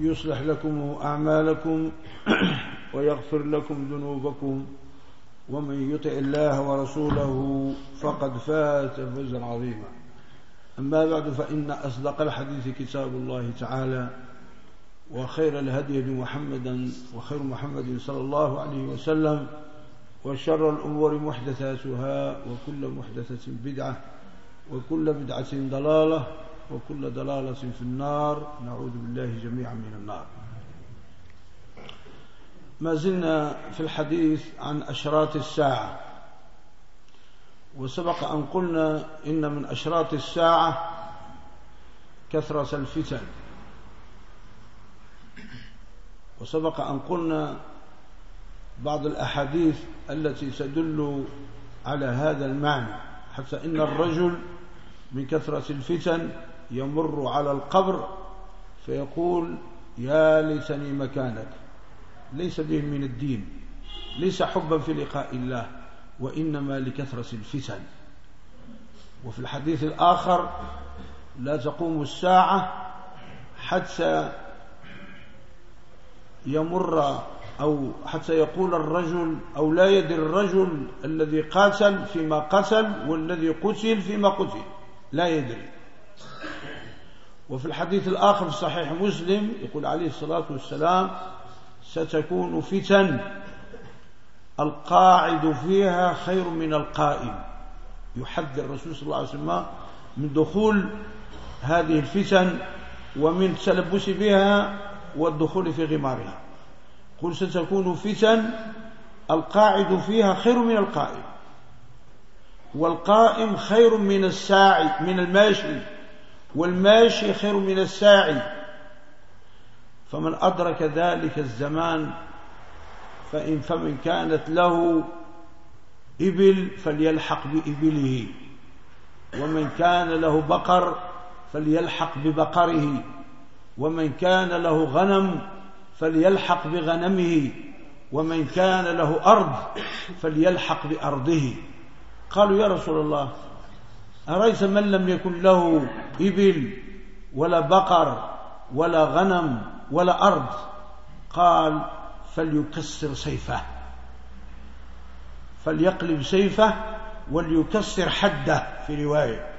يصلح لكم أعمالكم ويغفر لكم ذنوبكم ومن يطع الله ورسوله فقد فات فوزا عظيما. أما بعد فإن أصدق الحديث كتاب الله تعالى وخير الهدي محمدا وخير محمد صلى الله عليه وسلم وشر الأمور محدثاتها وكل محدثة بدعة وكل بدعة ضلالة وكل ضلالة في النار. نعوذ بالله جميعا من النار. ما زلنا في الحديث عن أشراط الساعة. وسبق أن قلنا إن من أشراط الساعة كثرة الفتن. وسبق أن قلنا بعض الأحاديث التي تدل على هذا المعنى. حتى إن الرجل من كثرة الفتن يمر على القبر فيقول يا ليتني مكانك ليس به من الدين ليس حبا في لقاء الله وإنما لكثرة الفتن. وفي الحديث الآخر لا تقوم الساعة حتى يمر أو حتى يقول الرجل أو لا يدري الرجل الذي قاتل فيما قتل والذي قتل فيما قتل لا يدري. وفي الحديث الآخر في صحيح مسلم يقول عليه الصلاة والسلام ستكون فتن القاعد فيها خير من القائم. يحذر الرسول صلى الله عليه وسلم من دخول هذه الفتن ومن التلبس بها والدخول في غمارها. قل ستكون فتن القاعد فيها خير من القائم. والقائم خير من الساعي من الماشي. والماشي خير من الساعي. فمن أدرك ذلك الزمان فإن فمن كانت له إبل فليلحق بإبله. ومن كان له بقر فليلحق ببقره. ومن كان له غنم فليلحق بغنمه. ومن كان له أرض فليلحق بأرضه. قالوا يا رسول الله أريت من لم يكن له إبل ولا بقر ولا غنم ولا أرض؟ قال فليكسر سيفه. فليقلب سيفه وليكسر حده في رواية.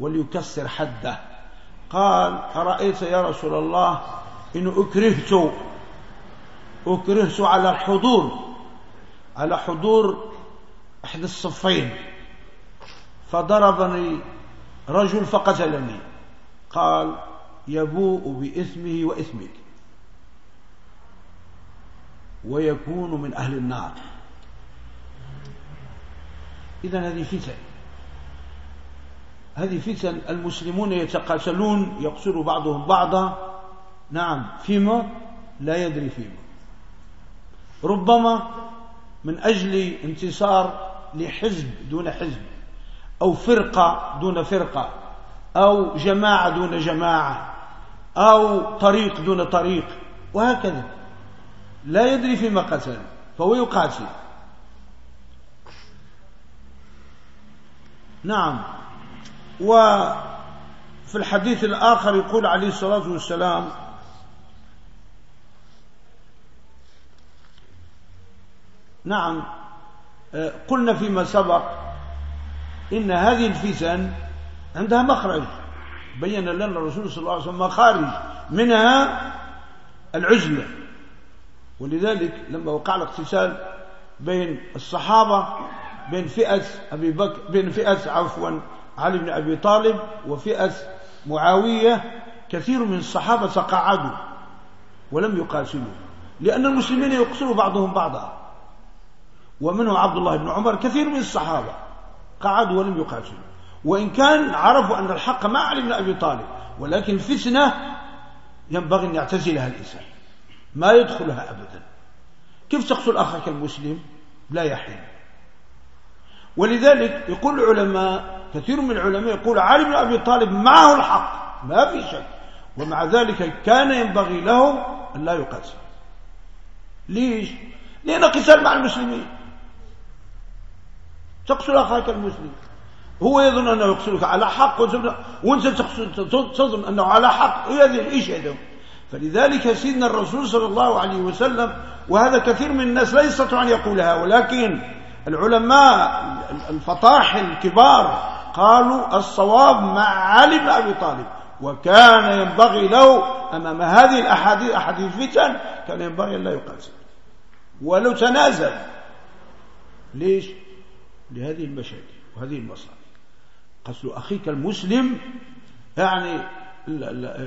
وليكسر حده. قال أرأيت يا رسول الله إن أكرهت أكرهت على الحضور على حضور أحد الصفين. فضربني رجل فقتلني. قال يبوء بإثمه وإثمك ويكون من أهل النار. إذا هذه فتن. هذه فتن المسلمون يتقاتلون يقتل بعضهم بعضا. نعم فيما لا يدري فيما. ربما من أجل انتصار لحزب دون حزب. أو فرقة دون فرقة أو جماعة دون جماعة أو طريق دون طريق وهكذا. لا يدري فيما قتل فهو يقاتل. نعم. وفي الحديث الآخر يقول عليه الصلاة والسلام نعم قلنا فيما سبق إن هذه الفتن عندها مخرج. بين لنا الرسول صلى الله عليه وسلم مخارج منها العزلة. ولذلك لما وقع الاقتتال بين الصحابة بين فئة أبي بكر بين فئة عفوا علي بن أبي طالب وفئة معاوية كثير من الصحابة تقاعدوا ولم يقاتلوا لأن المسلمين يقتلوا بعضهم بعضا. ومنهم عبد الله بن عمر كثير من الصحابة. قعدوا ولم يقاتلوا. وإن كان عرفوا أن الحق مع علي بن أبي طالب ولكن الفتنة ينبغي أن يعتزلها الإنسان. ما يدخلها أبدا. كيف تقتل أخاك المسلم؟ لا يحل. ولذلك يقول العلماء كثير من العلماء يقول علي بن أبي طالب معه الحق. ما في شك. ومع ذلك كان ينبغي له أن لا يقاتل. ليش؟ لأن قتال مع المسلمين. تقتل أخاك المسلم. هو يظن أنه يقتلك على حق وأنت تظن أنه على حق. إيش هذا فلذلك سيدنا الرسول صلى الله عليه وسلم وهذا كثير من الناس لا يستطيع أن يقولها ولكن العلماء الفطاحل الكبار قالوا الصواب مع علي بن أبي طالب. وكان ينبغي له أمام هذه الأحاديث أحاديث الفتن كان ينبغي أن لا يقاتل. ولو تنازل. ليش؟ لهذه المشاكل وهذه المصائب. قتل أخيك المسلم يعني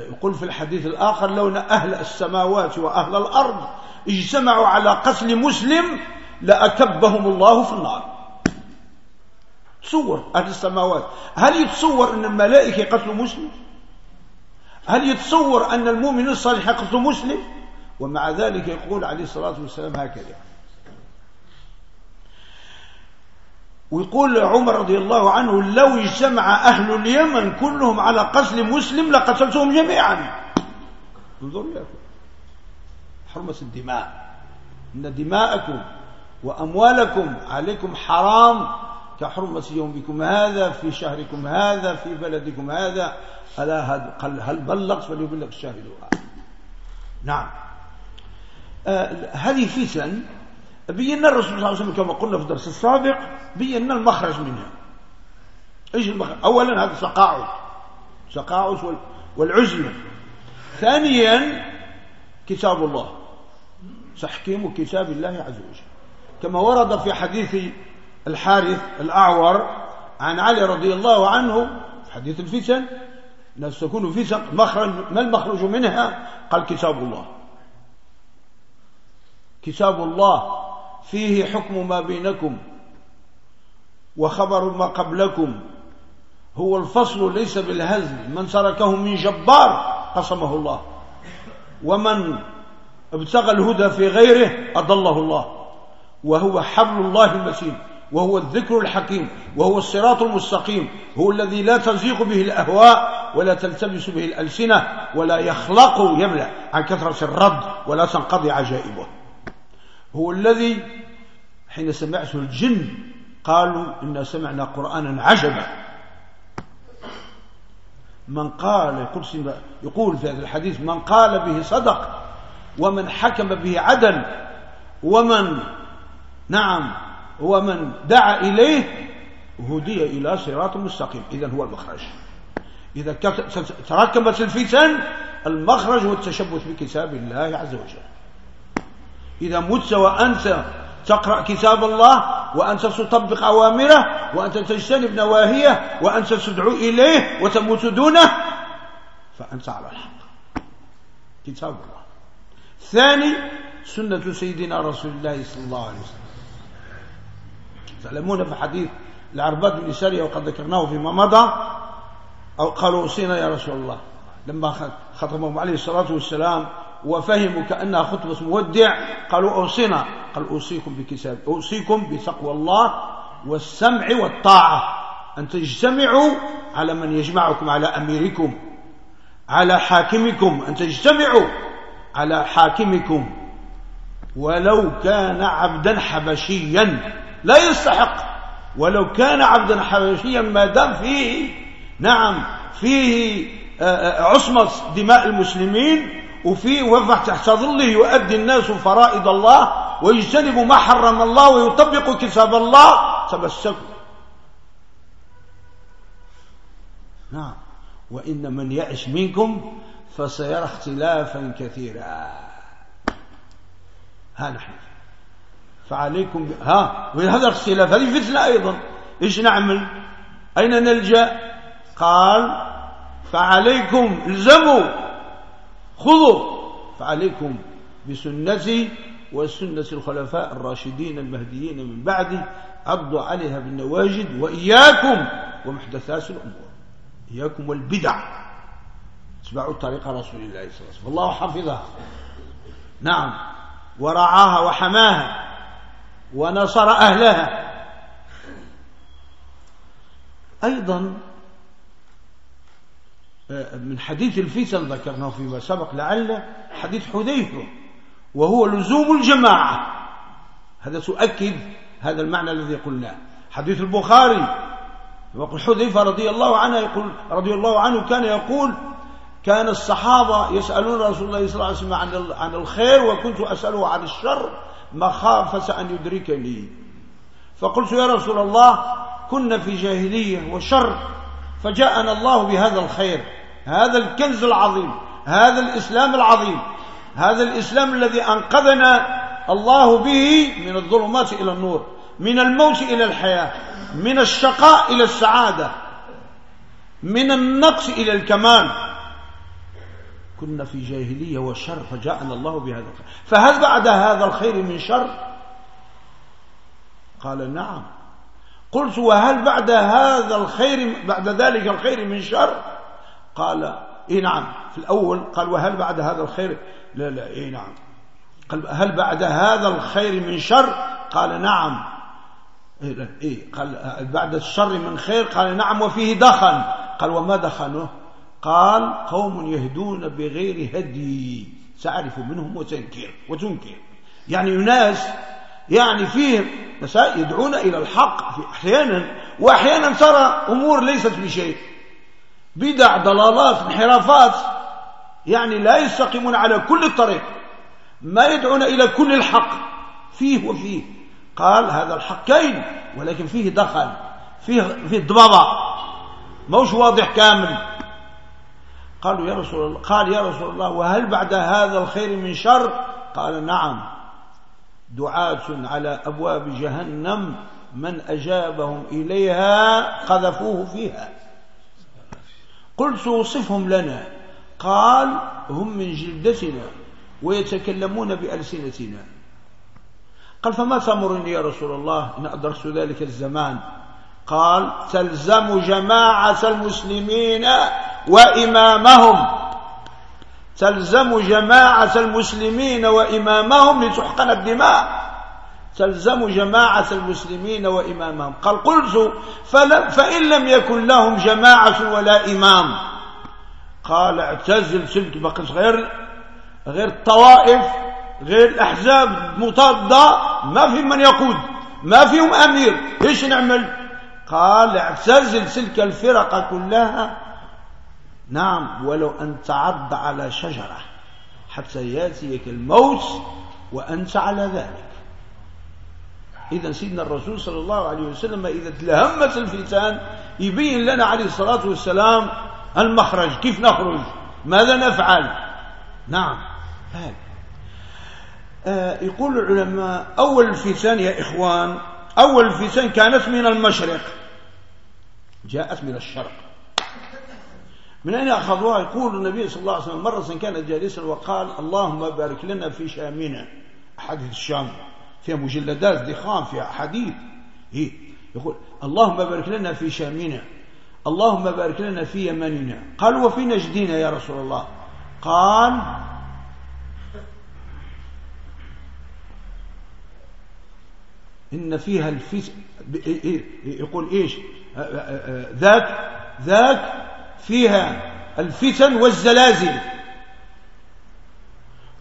يقول في الحديث الآخر لو أن أهل السماوات وأهل الأرض اجتمعوا على قتل مسلم لأكبهم الله في النار. تصور أهل السماوات هل يتصور أن الملائكة يقتلوا مسلم؟ هل يتصور أن المؤمن الصالح يقتل مسلم؟ ومع ذلك يقول عليه الصلاة والسلام هكذا ويقول عمر رضي الله عنه لو اجتمع أهل اليمن كلهم على قتل مسلم لقتلتهم جميعا. انظروا يا حرمة الدماء. إن دماءكم وأموالكم عليكم حرام. كحرمة يومكم هذا في شهركم هذا في بلدكم هذا. ألا هل بلغت؟ فليبلغ الشاهد. نعم. آه هذه فتن بينا الرسول صلى الله عليه وسلم كما قلنا في الدرس السابق بينا المخرج منها. إيش المخرج؟ اولا هذا تقاعد تقاعد والعزلة. ثانيا كتاب الله. تحكيم كتاب الله عز وجل. كما ورد في حديث الحارث الأعور عن علي رضي الله عنه في حديث الفتن الناس تكون فتن مخرج ما المخرج منها؟ قال كتاب الله. كتاب الله. فيه حكم ما بينكم وخبر ما قبلكم. هو الفصل ليس بالهزل. من تركه من جبار قسمه الله. ومن ابتغى الهدى في غيره أضله الله. وهو حبل الله المتين. وهو الذكر الحكيم. وهو الصراط المستقيم. هو الذي لا تزيغ به الأهواء ولا تلتبس به الألسنة ولا يخلق يملأ. عن كثرة الرد ولا تنقضي عجائبه. هو الذي حين سمعته الجن قالوا إنا سمعنا قرآنا عجبا. من قال يقول, في هذا الحديث من قال به صدق ومن حكم به عدل ومن نعم ومن دعا إليه هدي إلى صراط مستقيم. إذا هو المخرج. إذا تركبت الفتن المخرج هو التشبث بكتاب الله عز وجل. إذا مت وأنت تقرأ كتاب الله وأنت تطبق أوامره وأنت تجتنب نواهيه وأنت تدعو إليه وتموت دونه فأنت على الحق. كتاب الله. ثاني سنة سيدنا رسول الله صلى الله عليه وسلم. تعلمون في حديث العرباد بن سارية وقد ذكرناه فيما مضى أو قالوا أوصينا يا رسول الله. لما خطبهم عليه الصلاة والسلام وفهموا كأنها خطبة مودع. قالوا أوصينا. قال أوصيكم بكتاب أوصيكم بتقوى الله والسمع والطاعة. أن تجتمعوا على من يجمعكم على أميركم على حاكمكم. أن تجتمعوا على حاكمكم. ولو كان عبدا حبشيا لا يستحق. ولو كان عبدا حبشيا ما دام فيه نعم فيه آه، آه، عصمة دماء المسلمين وفيه وفع تحت ظله يؤدي الناس فرائض الله ويجتنب ما حرم الله ويطبق كتاب الله. تمسكوا. نعم. وإن من يعش منكم فسيرى اختلافا كثيرا. ها نحن. فعليكم. ها وهذا اختلاف هذه فتنة أيضا. إيش نعمل؟ أين نلجأ؟ قال فعليكم الزموا. خذوا فعليكم بسنتي وسنة الخلفاء الراشدين المهديين من بعدي عضوا عليها بالنواجد وإياكم ومحدثات الأمور. إياكم والبدع. اتبعوا طريق رسول الله صلى الله عليه وسلم. والله حفظها نعم. ورعاها وحماها. ونصر أهلها. أيضا من حديث الفتن ذكرناه فيما سبق لعل حديث حذيفة وهو لزوم الجماعة. هذا تؤكد هذا المعنى الذي قلناه حديث البخاري وقل حذيفة رضي الله عنه يقول رضي الله عنه كان يقول كان الصحابة يسألون رسول الله صلى الله عليه وسلم عن عن الخير وكنت أسأله عن الشر مخافة أن يدركني فقلت يا رسول الله كنا في جاهلية وشر فجاءنا الله بهذا الخير. هذا الكنز العظيم هذا الإسلام العظيم هذا الإسلام الذي أنقذنا الله به من الظلمات إلى النور من الموت إلى الحياة من الشقاء إلى السعادة من النقص إلى الكمال. كنا في جاهلية وشر فجاءنا الله بهذا الخير. فهل بعد هذا الخير من شر؟ قال نعم. قلت وهل بعد هذا الخير بعد ذلك الخير من شر؟ قال إيه نعم في الأول قال وهل بعد هذا الخير؟ لا لا إيه نعم. قال هل بعد هذا الخير من شر؟ قال نعم. إيه, قال بعد الشر من خير؟ قال نعم وفيه دخن. قال وما دخنه؟ قال قوم يهدون بغير هدي. تعرف منهم وتنكر وتنكر يعني ناس يعني فيهم يدعون إلى الحق في أحيانا وأحيانا ترى أمور ليست بشيء. بدع ضلالات انحرافات يعني لا يستقيمون على كل الطريق ما يدعون إلى كل الحق. فيه وفيه. قال هذا الحق كاين ولكن فيه دخل فيه فيه ضبابة. موش واضح كامل. قالوا يا رسول الله قال يا رسول الله وهل بعد هذا الخير من شر؟ قال نعم. دعاة على أبواب جهنم من أجابهم إليها قذفوه فيها. قلت وصفهم لنا. قال هم من جلدتنا ويتكلمون بألسنتنا. قال فما تأمرني يا رسول الله إن أدركت ذلك الزمان؟ قال تلزم جماعة المسلمين وإمامهم. تلزم جماعة المسلمين وإمامهم لتحقن الدماء. تلزم جماعة المسلمين وإمامهم. قال قلت فإن لم يكن لهم جماعة ولا إمام. قال اعتزل تلك بقت غير غير الطوائف غير الأحزاب مضادة ما في من يقود ما فيهم أمير. إيش نعمل؟ قال اعتزل تلك الفرق كلها. نعم ولو أن تعض على شجرة حتى يأتيك الموت وأنت على ذلك. إذا سيدنا الرسول صلى الله عليه وسلم إذا تلهمت الفتان يبين لنا عليه الصلاة والسلام المخرج كيف نخرج؟ ماذا نفعل؟ نعم. آه يقول العلماء أول الفتان يا إخوان أول الفتان كانت من المشرق. جاءت من الشرق. من أين أخذوها؟ يقول النبي صلى الله عليه وسلم مرة كان جالسا وقال اللهم بارك لنا في شامنا. حديث الشام. فيها مجلدات ضخام فيها حديث إيه؟ يقول اللهم بارك لنا في شامنا اللهم بارك لنا في يمننا. قال وفي نجدنا يا رسول الله. قال إن فيها الفتن يقول إيش؟ ذاك ذاك فيها الفتن والزلازل.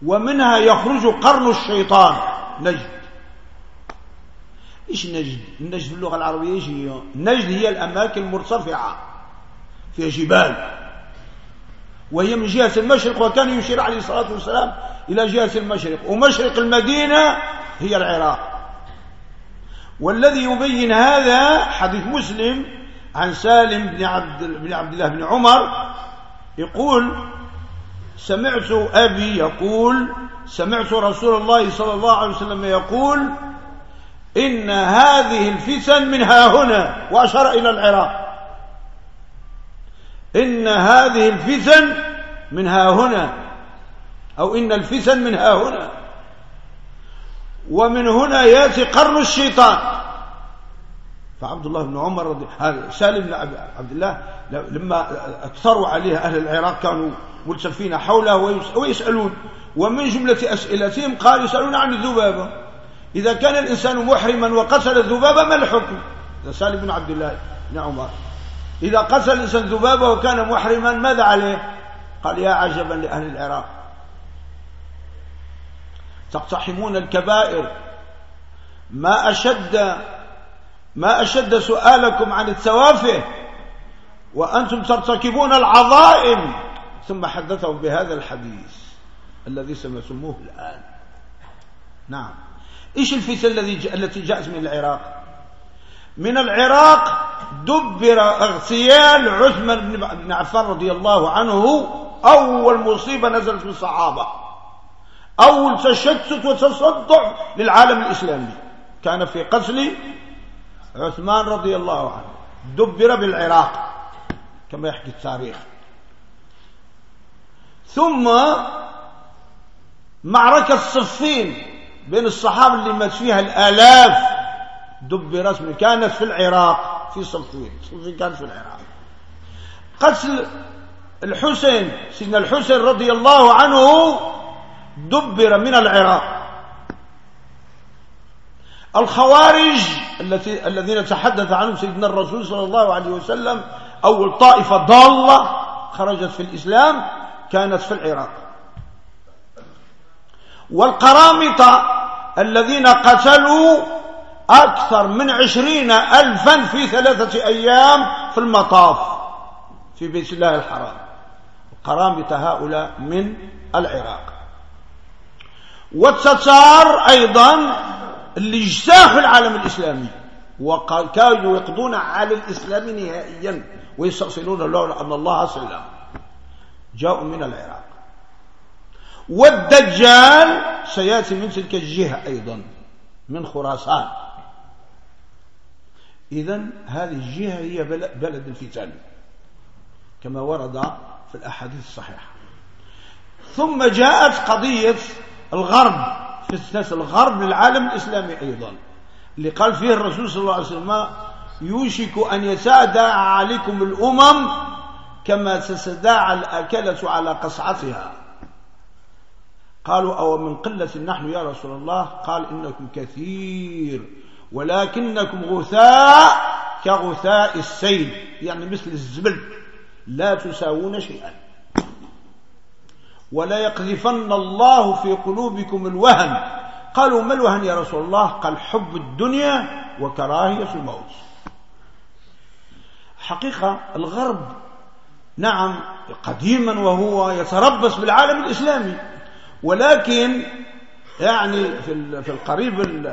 ومنها يخرج قرن الشيطان نجد. إيش نجد النجد في اللغة العربية إيش هي؟ النجد هي الأماكن المرتفعة فيها جبال. وهي من جهة المشرق وكان يشير عليه الصلاة والسلام إلى جهة المشرق. ومشرق المدينة هي العراق. والذي يبين هذا حديث مسلم عن سالم بن عبد, بن عبد الله بن عمر يقول سمعت أبي يقول سمعت رسول الله صلى الله عليه وسلم يقول إن هذه الفتن من ها هنا وأشار إلى العراق. إن هذه الفتن من ها هنا أو إن الفتن من ها هنا. ومن هنا يأتي قرن الشيطان. فعبد الله بن عمر رضي سالم بن عبد الله لما أكثروا عليه أهل العراق كانوا ملتفين حوله ويسألون. ومن جملة أسئلتهم قال يسألون عن الذبابة. إذا كان الإنسان محرما وقتل الذبابه ما الحكم؟ سالم بن عبد الله بن عمر. إذا قتل الإنسان ذبابه وكان محرما ماذا عليه؟ قال يا عجبا لأهل العراق. تقتحمون الكبائر. ما أشد ما أشد سؤالكم عن التوافه وأنتم ترتكبون العظائم. ثم حدثهم بهذا الحديث الذي سمعتموه الآن. نعم. إيش الفتن الذي التي جاءت من العراق؟ من العراق دبر اغتيال عثمان بن عفان رضي الله عنه أول مصيبة نزلت في الصحابة. أول تشتت وتصدع للعالم الإسلامي. كان في قتل عثمان رضي الله عنه. دبر بالعراق كما يحكي التاريخ. ثم معركة صفين بين الصحابة اللي مات فيها الآلاف دبرت كانت في العراق في صفين صفين كانت في العراق. قتل الحسين سيدنا الحسين رضي الله عنه دبر من العراق. الخوارج التي الذين تحدث عنهم سيدنا الرسول صلى الله عليه وسلم أول طائفة ضالة خرجت في الإسلام كانت في العراق. والقرامطة الذين قتلوا أكثر من عشرين ألفا في ثلاثة أيام في المطاف في بيت الله الحرام. القرامطة هؤلاء من العراق. والتتار أيضا اللي اجتاحوا العالم الإسلامي. وكانوا يقضون على الإسلام نهائيا ويستأصلون له أن الله سلم جاءوا من العراق. والدجال سيأتي من تلك الجهة أيضا من خراسان. إذا هذه الجهة هي بلد الفتن كما ورد في الأحاديث الصحيحة. ثم جاءت قضية الغرب فتنة الغرب للعالم الإسلامي أيضا اللي قال فيه الرسول صلى الله عليه وسلم يوشك أن يتداعى عليكم الأمم كما تتداعى الأكلة على قصعتها. قالوا أو من قلة نحن يا رسول الله؟ قال إنكم كثير ولكنكم غثاء كغثاء السيل يعني مثل الزبل لا تساوون شيئا. ولا يقذفن الله في قلوبكم الوهن. قالوا ما الوهن يا رسول الله؟ قال حب الدنيا وكراهية الموت. حقيقة الغرب نعم قديما وهو يتربص بالعالم الإسلامي. ولكن يعني في القريب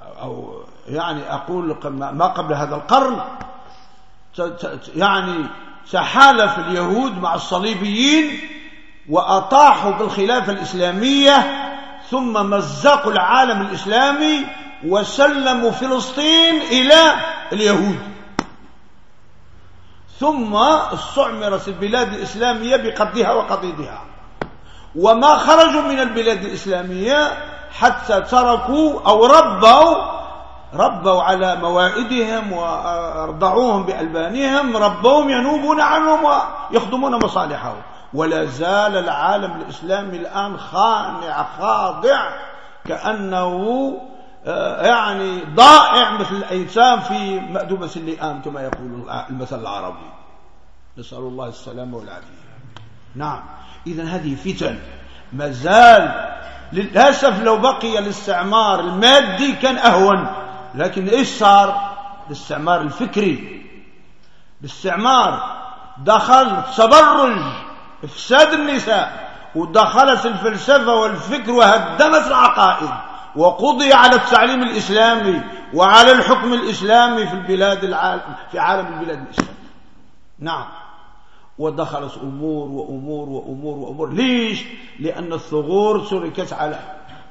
أو يعني أقول ما قبل هذا القرن يعني تحالف اليهود مع الصليبيين وأطاحوا بالخلافة الإسلامية ثم مزقوا العالم الإسلامي وسلموا فلسطين إلى اليهود. ثم استعمرت البلاد الإسلامية بقضها وقضيدها وما خرجوا من البلاد الإسلامية حتى تركوا أو ربوا ربوا على موائدهم وأرضعوهم بألبانهم ربوهم ينوبون عنهم ويخدمون مصالحهم. ولا زال العالم الإسلامي الآن خانع خاضع كأنه آه، يعني ضائع مثل الأيتام في مأدوبة اللئام كما يقول المثل العربي. نسأل الله السلامة والعافية. نعم. إذا هذه فتن. ما زال للأسف لو بقي الاستعمار المادي كان أهون. لكن إيش صار؟ الاستعمار الفكري. الاستعمار دخل تبرج إفساد النساء ودخلت الفلسفة والفكر وهدمت العقائد وقضي على التعليم الإسلامي وعلى الحكم الإسلامي في البلاد العالم في عالم البلاد الإسلامية. نعم. ودخلت أمور وأمور وأمور وأمور. ليش؟ لأن الثغور تركت على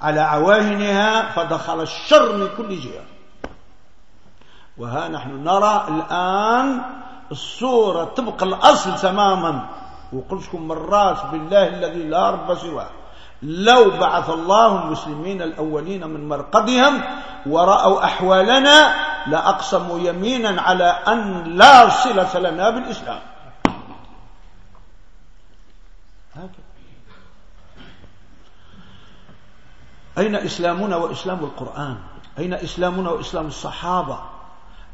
على عواهنها فدخل الشر من كل جهة. وها نحن نرى الآن الصورة تبقى الأصل تماما. وقلت لكم مرات بالله الذي لا رب سواه. لو بعث الله المسلمين الأولين من مرقدهم ورأوا أحوالنا لأقسموا يمينا على أن لا صلة لنا بالإسلام. أين إسلامنا وإسلام القرآن؟ أين إسلامنا وإسلام الصحابة؟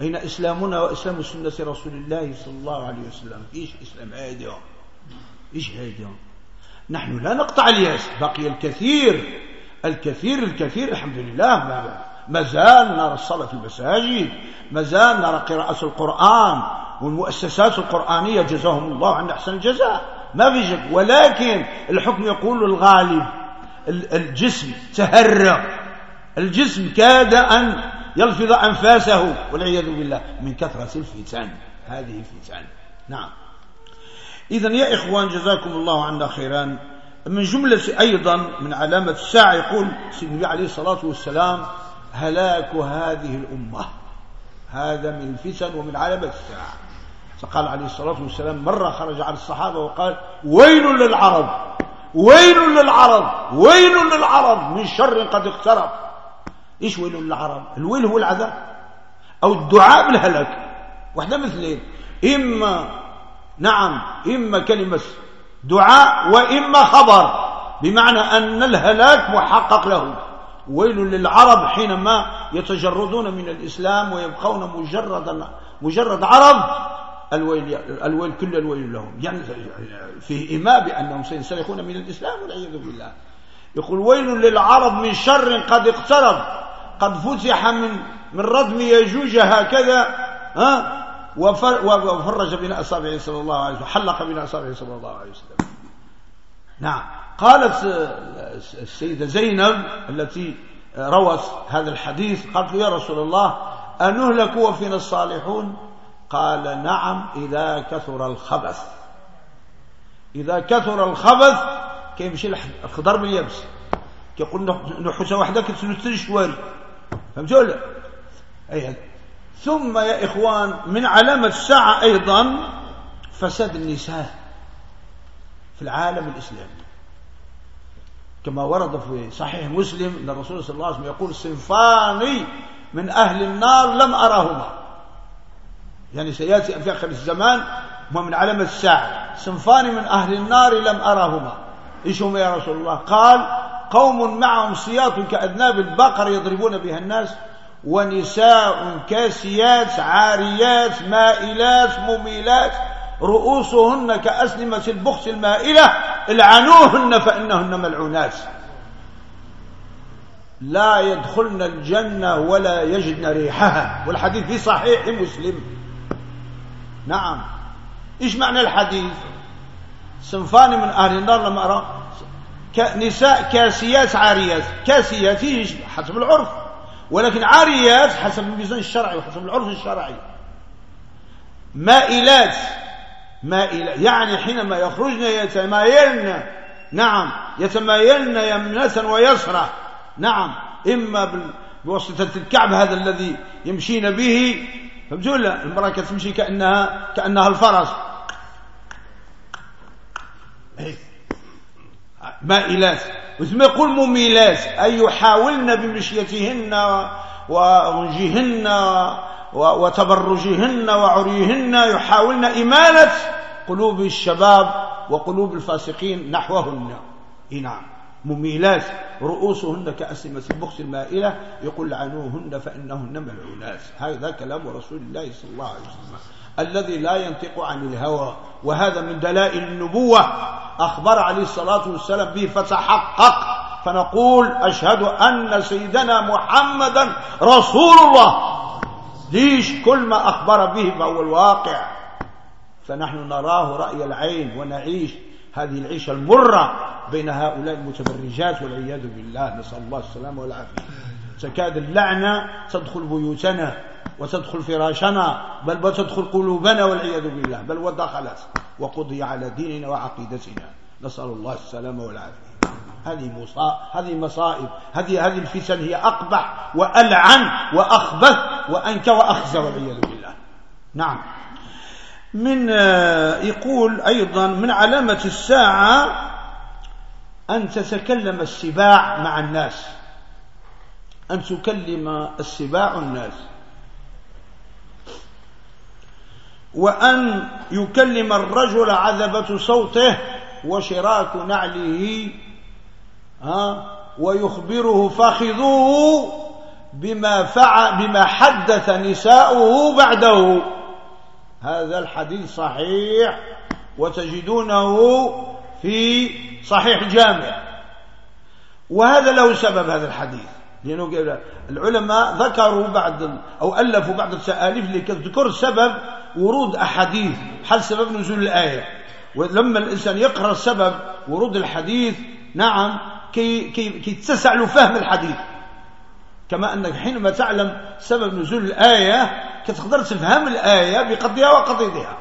أين إسلامنا وإسلام سنة رسول الله صلى الله عليه وسلم؟ إيش إسلام هذا؟ إيش هذا؟ نحن لا نقطع الياس بقي الكثير الكثير الكثير الحمد لله ما زال نرى الصلاة في المساجد ما زال نرى قراءة القرآن والمؤسسات القرآنية جزاهم الله عن أحسن الجزاء. ما في ولكن الحكم يقول الغالب الجسم تهرى الجسم كاد أن يلفظ أنفاسه والعياذ بالله من كثرة الفتن. هذه الفتن. نعم. إذا يا إخوان جزاكم الله عنا خيرا. من جملة أيضا من علامة الساعة يقول سيدنا عليه الصلاة والسلام هلاك هذه الأمة. هذا من الفتن ومن علامة الساعة فقال عليه الصلاة والسلام مرة خرج على الصحابة وقال ويل للعرب؟ ويل للعرب ويل للعرب. من شر قد اقترب. إيش ويل للعرب؟ الويل هو العذاب. أو الدعاء بالهلاك. واحدة مثلين. إما نعم إما كلمة دعاء وإما خبر. بمعنى أن الهلاك محقق له. ويل للعرب حينما يتجردون من الإسلام ويبقون مجرد مجرد عرب. الويل الويل كل الويل لهم. يعني فيه إيماء بأنهم سينسلخون من الإسلام والعياذ بالله. يقول ويل للعرب من شر قد اقترب. قد فتح من من ردم يجوج هكذا ها؟ وفرج بين أصابعه صلى الله عليه وسلم حلق بين أصابعه صلى الله عليه وسلم. نعم. قالت السيدة زينب التي روت هذا الحديث قالت يا رسول الله أنهلك وفينا الصالحون؟ قال نعم إذا كثر الخبث. إذا كثر الخبث كيمشي الخضر باليابس كيقول نحوسة واحدة كتسلو شواري. فهمتوا ولا؟ أي ثم يا إخوان من علامة الساعة أيضا فساد النساء في العالم الإسلامي. كما ورد في صحيح مسلم أن الرسول صلى الله عليه وسلم يقول صنفان من أهل النار لم أرهما. يعني سيأتي في آخر الزمان هما من علامة الساعة. صنفان من أهل النار لم أرهما إيش هم يا رسول الله؟ قال قوم معهم سياط كأذناب البقر يضربون بها الناس ونساء كاسيات عاريات مائلات مميلات رؤوسهن كأسلمة البخس المائلة العنوهن فإنهن ملعونات. لا يدخلن الجنة ولا يجدن ريحها. والحديث في صحيح مسلم. نعم. إيش معنى الحديث؟ صنفان من أهل النار لما أرى نساء كاسيات عاريات. كاسيات إيش؟ حسب العرف. ولكن عاريات حسب الميزان الشرعي وحسب العرف الشرعي. مائلات. مائلة. يعني حينما يخرجن يتمايلن. نعم. يتمايلن يمنة ويسرى نعم. إما بواسطة الكعب هذا الذي يمشين به فهمتوا لا المرأة تمشي كأنها كأنها الفرس. مائلات. وثم يقول مميلات أي يحاولن بمشيتهن ورجهن وتبرجهن وعريهن يحاولن إمالة قلوب الشباب وقلوب الفاسقين نحوهن. نعم. مميلات. رؤوسهن كأسمة البخس المائلة يقول لعنوهن فإنهن ملعونات. هذا كلام رسول الله صلى الله عليه وسلم. الذي لا ينطق عن الهوى. وهذا من دلائل النبوة. أخبر عليه الصلاة والسلام به فتحقق فنقول أشهد أن سيدنا محمدا رسول الله ليش؟ كل ما أخبر به فهو الواقع. فنحن نراه رأي العين ونعيش. هذه العيشة المرة بين هؤلاء المتبرجات والعياذ بالله نسأل الله السلامة والعافية. تكاد اللعنة تدخل بيوتنا وتدخل فراشنا بل وتدخل قلوبنا والعياذ بالله بل ودخلت وقضي على ديننا وعقيدتنا. نسأل الله السلامة والعافية. هذه هذه مصائب هذه هذه الفتن هي أقبح وألعن وأخبث وأنك وأخزى والعياذ بالله. نعم. من آه، يقول أيضا من علامة الساعة أن تتكلم السباع مع الناس. أن تكلم السباع الناس. وأن يكلم الرجل عذبة صوته وشراك نعله ها ويخبره فخذوه بما فعل بما حدث نساؤه بعده. هذا الحديث صحيح وتجدونه في صحيح جامع. وهذا له سبب هذا الحديث. لأنه العلماء ذكروا بعد أو ألفوا بعض التآليف لتذكر سبب ورود أحاديث حل سبب نزول الآية. ولما الإنسان يقرأ سبب ورود الحديث نعم كي, كي, كي تسع له فهم الحديث. كما أنك حينما تعلم سبب نزول الآية كتقدر تفهم الآية بقضيها وقضيتها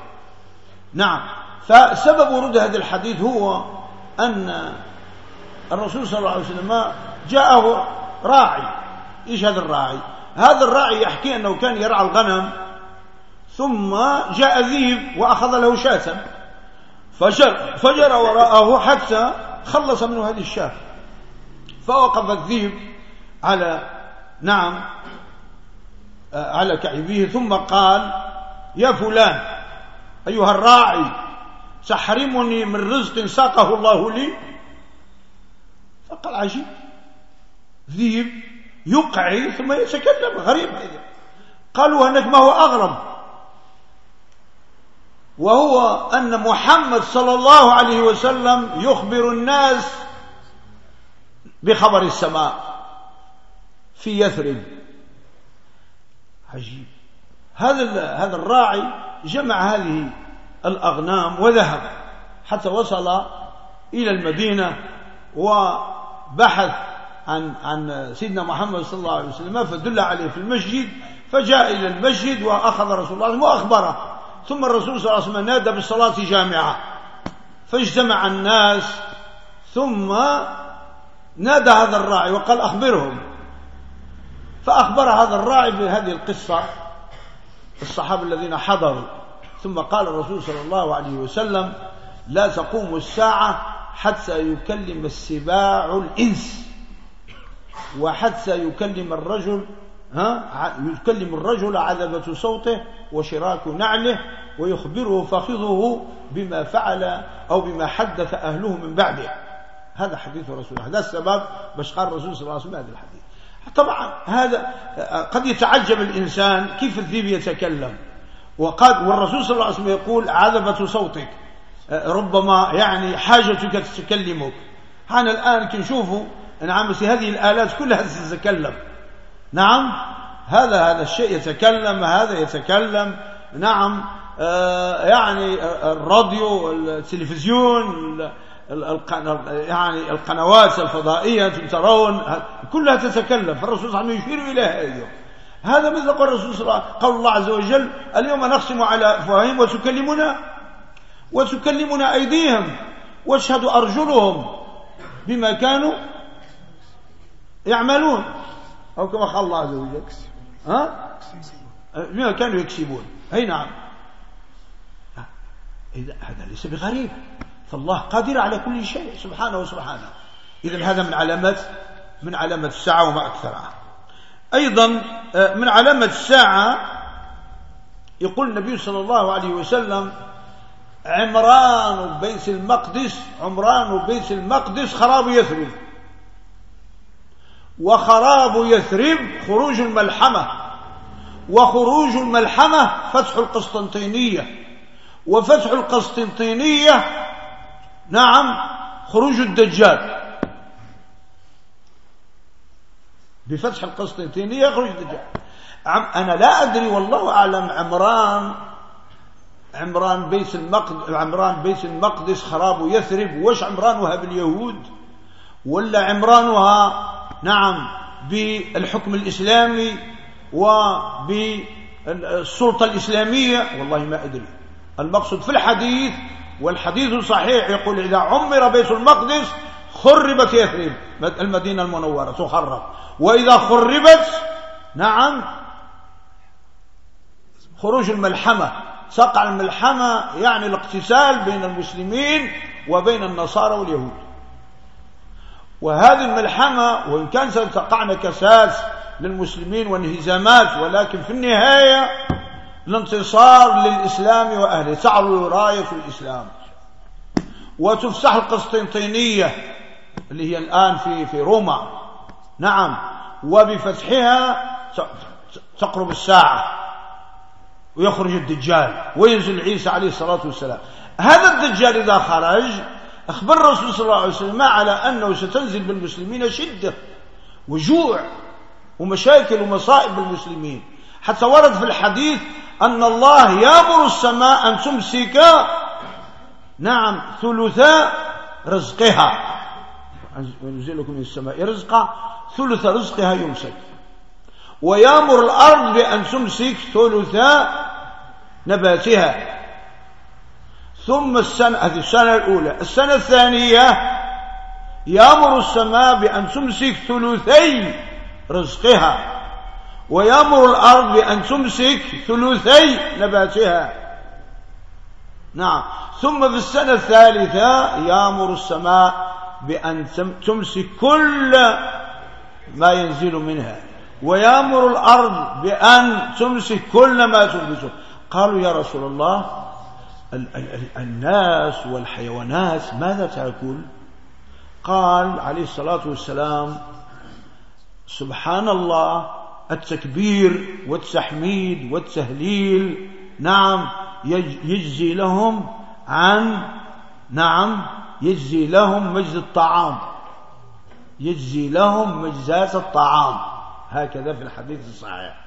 نعم. فسبب ورود هذا الحديث هو أن الرسول صلى الله عليه وسلم جاءه راعي. إيش هذا الراعي؟ هذا الراعي يحكي أنه كان يرعى الغنم ثم جاء ذيب وأخذ له شاة. فجر, فجر وراءه حتى خلص منه هذه الشاة. فوقف الذيب على نعم. على كعبه ثم قال يا فلان أيها الراعي تحرمني من رزق ساقه الله لي؟ فقال عجيب ذيب يقعي ثم يتكلم غريب. قالوا هناك ما هو أغرب وهو أن محمد صلى الله عليه وسلم يخبر الناس بخبر السماء في يثرب. عجيب. هذا هذا الراعي جمع هذه الأغنام وذهب حتى وصل إلى المدينة وبحث عن عن سيدنا محمد صلى الله عليه وسلم فدل عليه في المسجد فجاء إلى المسجد وأخذ رسول الله وأخبره. ثم الرسول صلى الله عليه وسلم نادى بالصلاة جامعة. فاجتمع الناس ثم نادى هذا الراعي وقال أخبرهم. فأخبر هذا الراعي بهذه القصة الصحابة الذين حضروا. ثم قال الرسول صلى الله عليه وسلم لا تقوم الساعة حتى يكلم السباع الإنس. وحتى يكلم الرجل ها يكلم الرجل عذبة صوته وشراك نعله ويخبره فخذه بما فعل أو بما حدث أهله من بعده. هذا حديث رسول الله. هذا السبب باش قال الرسول صلى الله عليه وسلم هذا الحديث. طبعا هذا قد يتعجب الإنسان كيف الذيب يتكلم. وقد والرسول صلى الله عليه وسلم يقول عذبة صوتك ربما يعني حاجتك تتكلمك. حنا الآن كنشوفوا نعم هذه الآلات كلها تتكلم. نعم هذا هذا الشيء يتكلم هذا يتكلم. نعم آه يعني الراديو التلفزيون يعني القنوات الفضائية ترون كلها تتكلم فالرسول صلى الله عليه وسلم يشير إليها اليوم. هذا مثل قول الرسول صلى الله عليه وسلم قول الله عز وجل اليوم نقسم على أفواههم وتكلمنا وتكلمنا أيديهم واشهد أرجلهم بما كانوا يعملون. أو كما قال الله عز وجل ها؟ بما كانوا يكسبون. أي نعم. هذا ليس بغريب. فالله قادر على كل شيء. سبحانه وسبحانه. إذا هذا من علامات من علامة الساعة وما أكثرها. أيضا آه، من علامة الساعة يقول النبي صلى الله عليه وسلم عمران بيت المقدس عمران بيت المقدس خراب يثرب. وخراب يثرب خروج الملحمة. وخروج الملحمة فتح القسطنطينية. وفتح القسطنطينية نعم خروج الدجال. بفتح القسطنطينية يخرج الدجال. أنا لا أدري والله أعلم عمران عمران بيت المقدس عمران بيت المقدس خراب يثرب وش عمرانها باليهود؟ ولا عمرانها نعم بالحكم الإسلامي وبالسلطة الإسلامية؟ والله ما أدري. المقصود في الحديث والحديث صحيح يقول إذا عمر بيت المقدس خربت يثرب المدينة المنورة تخرب. وإذا خربت نعم خروج الملحمة. تقع الملحمة يعني الاقتتال بين المسلمين وبين النصارى واليهود. وهذه الملحمة وإن كان ستقع نكسات للمسلمين وانهزامات ولكن في النهاية الانتصار للإسلام وأهله. تعلو راية الإسلام. وتفسح القسطنطينية اللي هي الآن في في روما. نعم. وبفتحها تقرب الساعة. ويخرج الدجال. وينزل عيسى عليه الصلاة والسلام. هذا الدجال إذا خرج أخبر الرسول صلى الله عليه وسلم على أنه ستنزل بالمسلمين شدة. وجوع. ومشاكل ومصائب بالمسلمين. حتى ورد في الحديث أن الله يأمر السماء أن تمسك نعم ثلثاء رزقها. وينزل لكم من السماء رزقا ثلث رزقها يمسك. ويأمر الأرض بأن تمسك ثلثاء نباتها. ثم السنة هذه السنة الأولى. السنة الثانية يأمر السماء بأن تمسك ثلثي رزقها. ويأمر الأرض بأن تمسك ثلثي نباتها. نعم. ثم في السنة الثالثة يأمر السماء بأن تمسك كل ما ينزل منها. ويأمر الأرض بأن تمسك كل ما تنبته. قالوا يا رسول الله الناس والحيوانات ماذا تأكل؟ قال عليه الصلاة والسلام سبحان الله التكبير والتحميد والتهليل نعم يجزي لهم عن نعم يجزي لهم مجد الطعام يجزي لهم مجزات الطعام. هكذا في الحديث الصحيح.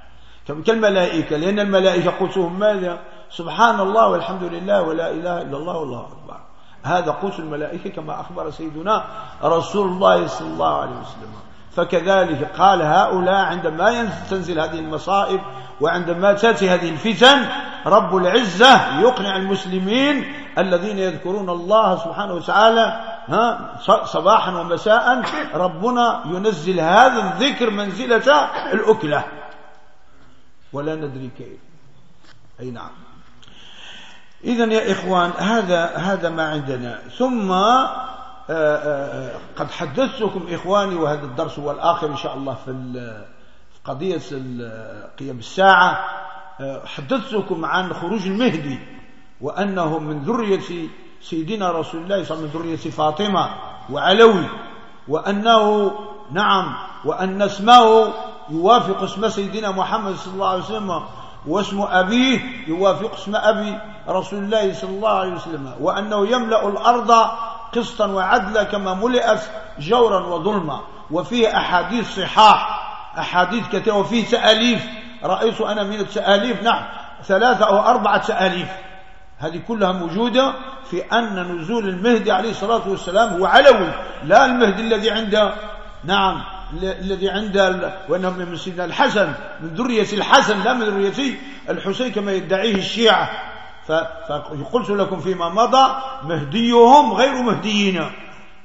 كالملائكة لأن الملائكة قوتهم ماذا؟ سبحان الله والحمد لله ولا إله إلا الله والله أكبر. هذا قوت الملائكة كما أخبر سيدنا رسول الله صلى الله عليه وسلم. فكذلك قال هؤلاء عندما تنزل هذه المصائب وعندما تأتي هذه الفتن رب العزة يقنع المسلمين الذين يذكرون الله سبحانه وتعالى ها صباحا ومساء ربنا ينزل هذا الذكر منزلة الأكلة. ولا ندري كيف. أي نعم. إذا يا إخوان هذا هذا ما عندنا. ثم قد حدثتكم إخواني وهذا الدرس هو الآخر إن شاء الله في قضية قيام الساعة. حدثتكم عن خروج المهدي وأنه من ذرية سيدنا رسول الله صلى الله عليه وسلم من ذرية فاطمة وعلوي وأنه نعم وأن اسمه يوافق اسم سيدنا محمد صلى الله عليه وسلم واسم أبيه يوافق اسم أبي رسول الله صلى الله عليه وسلم وأنه يملأ الأرض قسطا وعدلا كما ملئت جورا وظلما. وفيه أحاديث صحاح أحاديث كثيرة وفيه تأليف رأيت أنا من التأليف نعم ثلاثة أو أربعة تأليف هذه كلها موجودة في أن نزول المهدي عليه الصلاة والسلام هو علوي لا المهدي الذي عند نعم الذي عند وأنه من سيدنا الحسن من ذرية الحسن لا من ذرية الحسين كما يدعيه الشيعة. فقلت لكم فيما مضى مهديهم غير مهدينا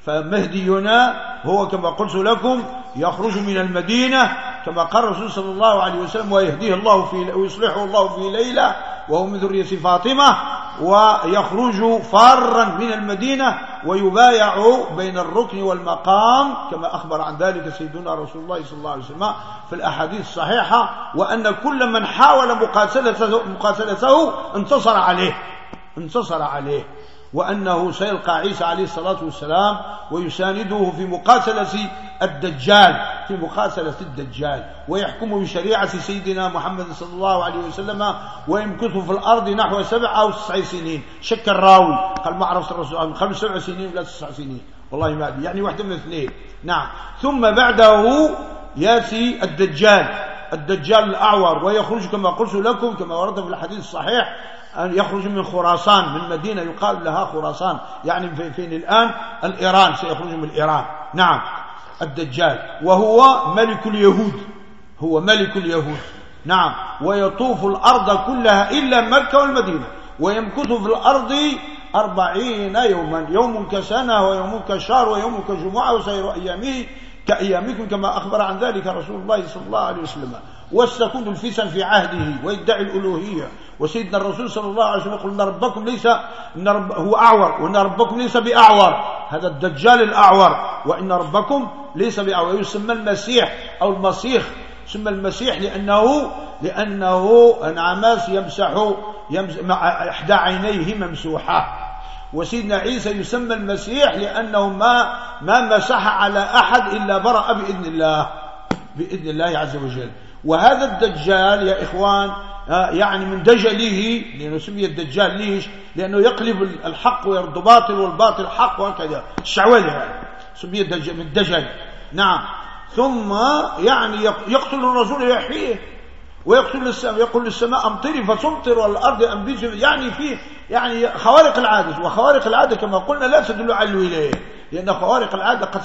فمهدينا هو كما قلت لكم يخرج من المدينة كما قال الرسول صلى الله عليه وسلم ويهديه الله في ويصلحه الله في ليلة وهو من ذرية فاطمة ويخرج فارا من المدينة ويبايع بين الركن والمقام كما أخبر عن ذلك سيدنا رسول الله صلى الله عليه وسلم في الأحاديث الصحيحة وأن كل من حاول مقاتلته, مقاتلته انتصر عليه انتصر عليه. وأنه سيلقى عيسى عليه الصلاة والسلام ويسانده في مقاتلة الدجال في مقاتلة الدجال ويحكم بشريعة سيدنا محمد صلى الله عليه وسلم ويمكث في الأرض نحو سبع أو تسع سنين. شك الراوي قال ما عرفت الرسول من قبل سبع سنين ولا تسع سنين. والله ما أدري يعني واحدة من اثنين. نعم. ثم بعده يأتي الدجال الدجال الأعور ويخرج كما قلت لكم كما ورد في الحديث الصحيح يخرج من خراسان من مدينة يقال لها خراسان. يعني فين الآن الإيران سيخرج من إيران نعم. الدجال. وهو ملك اليهود. هو ملك اليهود. نعم. ويطوف الأرض كلها إلا مكة والمدينة. ويمكث في الأرض أربعين يوما. يوم كسنة ويوم كشهر ويوم كجمعة وسير أيامه كأيامكم كما أخبر عن ذلك رسول الله صلى الله عليه وسلم. واستكون الفتن في عهده ويدعي الألوهية. وسيدنا الرسول صلى الله عليه وسلم يقول إن ربكم ليس إن رب هو أعور وإن ربكم ليس بأعور. هذا الدجال الأعور. وإن ربكم ليس بأعور. يسمى المسيح أو المسيح سمى المسيح لأنه لأنه انعماس يمسح, يمسح مع إحدى عينيه ممسوحة. وسيدنا عيسى يسمى المسيح لأنه ما ما مسح على أحد إلا برأ بإذن الله. بإذن الله عز وجل. وهذا الدجال يا إخوان يعني من دجله لأنه سمي الدجال ليش؟ لأنه يقلب الحق ويرد باطل والباطل حق وهكذا. الشعوذة يعني. سمي الدجال من الدجل نعم. ثم يعني يقتل الرسول ويحييه ويقتل السماء يقول للسماء أمطري فتمطر والأرض انبتي يعني فيه يعني خوارق العادة. وخوارق العادة كما قلنا لا تدل على الولاية. لأن خوارق العادة قد